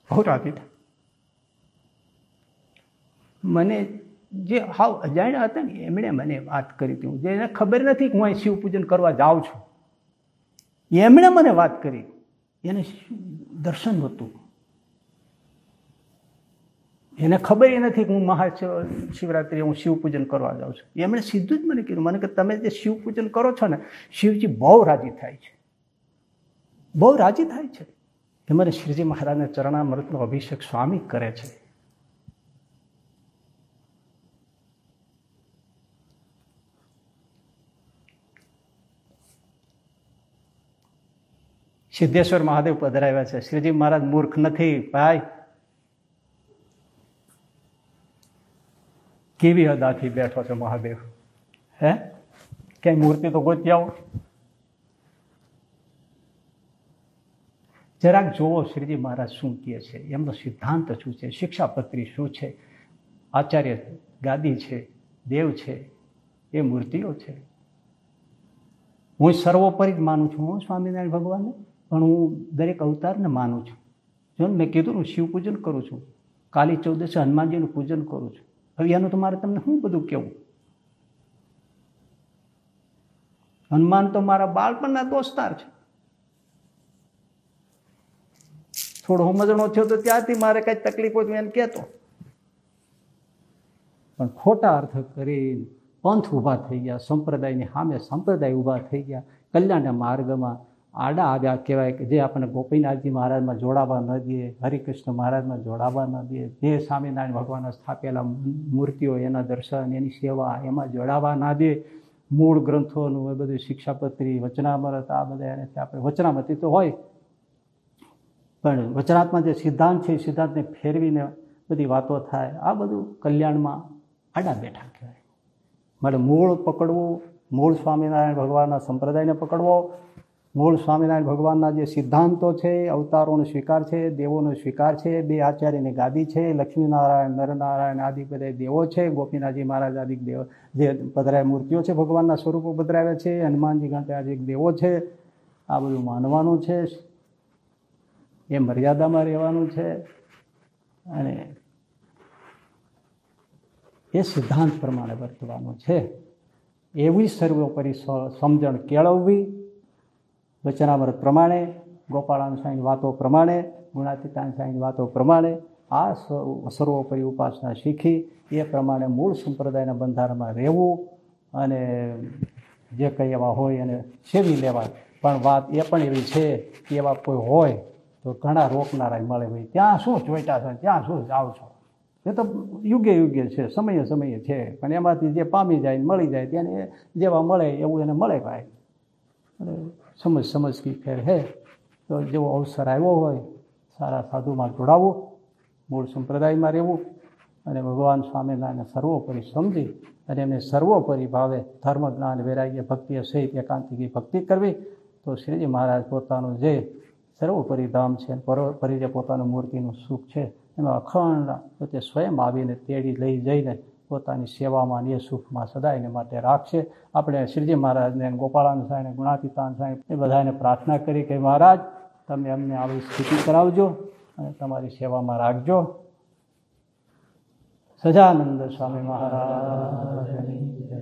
બહુ રાજી થઈ મને જે હાવ અજાણ્યા હતા ને, એમણે મને વાત કરી હતી. જેને ખબર નથી કે હું અહીં શિવ પૂજન કરવા જાઉં છું. એમણે મને વાત કરી. એને દર્શન હતું? એને ખબર નથી કે હું મહા શિવરાત્રિ હું શિવ પૂજન કરવા જાઉં છું. એમણે સીધું જ મને કીધું, મને કે તમે જે શિવ પૂજન કરો છો ને, શિવજી બહુ રાજી થાય છે. બહુ રાજી થાય છે. કે મને શ્રીજી મહારાજના ચરણામૃતનો અભિષેક સ્વામી કરે છે. સિદ્ધેશ્વર મહાદેવ પધરાવ્યા છે. શ્રીજી મહારાજ મૂર્ખ નથી, ભાઈ. કેવી અદાથી બેઠો છે મહાદેવ? હે? ક્યાંય મૂર્તિ તો ગોતી આવો જરાક જુઓ શ્રીજી મહારાજ શું કહે છે. એમનો સિદ્ધાંત શું છે? શિક્ષાપત્રી શું છે? આચાર્ય ગાદી છે, દેવ છે, એ મૂર્તિઓ છે. હું સર્વોપરી જ માનું છું હું સ્વામિનારાયણ ભગવાનને. પણ હું દરેક અવતારને માનું છું. જો મેં કીધું હું શિવ પૂજન કરું છું. કાલી ચૌદશે હનુમાનજીનું પૂજન કરું છું. હવે એનું તો મારે તમને શું બધું કહેવું? હનુમાન તો મારા બાળપણના દોસ્તાર છે. થોડો સમજણો થયો તો ત્યાંથી મારે કઈ તકલીફ હોય એને કહેતો. પણ ખોટા અર્થ કરીને પંથ ઊભા થઈ ગયા, સંપ્રદાયની સામે સંપ્રદાય ઊભા થઈ ગયા, કલ્યાણના માર્ગમાં આડા આવ્યા કહેવાય કે જે આપણને ગોપીનાથજી મહારાજમાં જોડાવા ન દે, હરિકૃષ્ણ મહારાજમાં જોડાવા ન દે, જે સ્વામિનારાયણ ભગવાનના સ્થાપેલા મૂર્તિઓ એના દર્શન, એની સેવા એમાં જોડાવા ના દે, મૂળ ગ્રંથોનું એ બધું શિક્ષાપત્રી, વચનામૃત, આ બધા એને આપણે વચનામતી તો હોય. પણ વચનાત્મા જે સિદ્ધાંત છે, એ સિદ્ધાંતને ફેરવીને બધી વાતો થાય, આ બધું કલ્યાણમાં આડા બેઠા કહેવાય. મારે મૂળ પકડવું, મૂળ સ્વામિનારાયણ ભગવાનના સંપ્રદાયને પકડવો મૂળ સ્વામિનારાયણ ભગવાનના જે સિદ્ધાંતો છે અવતારોનો સ્વીકાર છે, દેવોનો સ્વીકાર છે, બે આચાર્યની ગાદી છે, લક્ષ્મીનારાયણ, નરનારાયણ આદિ બધા દેવો છે, ગોપીનાથજી મહારાજ આદિ દેવ, જે પધરાય મૂર્તિઓ છે, ભગવાનના સ્વરૂપો પધરાવ્યા છે, હનુમાનજી ગાંઠે આદિ દેવો છે. આ બધું માનવાનું છે, એ મર્યાદામાં રહેવાનું છે અને એ સિદ્ધાંત પ્રમાણે વર્તવાનું છે. એવી સર્વોપરી સમજણ કેળવવી વચનામૃત પ્રમાણે ગોપાળાન સાઈન વાતો પ્રમાણે ગુણાતીતાન સાઈન વાતો પ્રમાણે, આ સર્વોપરી ઉપાસના શીખી, એ પ્રમાણે મૂળ સંપ્રદાયના બંધારણમાં રહેવું અને જે કંઈ એવા હોય એને સેવી લેવા. પણ વાત એ પણ એવી છે કે એવા કોઈ હોય તો ઘણા રોકનારા મળે ભાઈ. ત્યાં શું ચોઈટા છે? ત્યાં શું જાઓ છો? એ તો યુગે યુગે છે, સમયે સમયે છે. પણ એમાંથી જે પામી જાય મળી જાય, તેને જેવા મળે એવું એને મળે ભાઈ. અને સમજ સમજ કી ફેર હે. તો જેવો અવસર આવ્યો હોય, સારા સાધુમાં જોડાવવું મૂળ સંપ્રદાયમાં રહેવું અને ભગવાન સ્વામિનારાયણને સર્વોપરી સમજી અને એમને સર્વોપરી ભાવે ધર્મ, જ્ઞાન, વૈરાગ્ય, ભક્તિ સહિત એકાંતિકી ભક્તિ કરવી, તો શ્રીજી મહારાજ પોતાનું જે સર્વોપરી ધામ છે પરોપરી જે પોતાનું મૂર્તિનું સુખ છે, એમાં અખંડ પોતે સ્વયં આવીને તેડી લઈ જઈને પોતાની સેવામાં અને એ સુખમાં સદાયને માટે રાખશે. આપણે શ્રીજી મહારાજને ગોપાળાન સાહેબ ગુણાતીતાન સાહેબ એ બધાને પ્રાર્થના કરી કે મહારાજ, તમે અમને આવી સ્થિતિ કરાવજો અને તમારી સેવામાં રાખજો. સજાનંદ સ્વામી મહારાજની જય.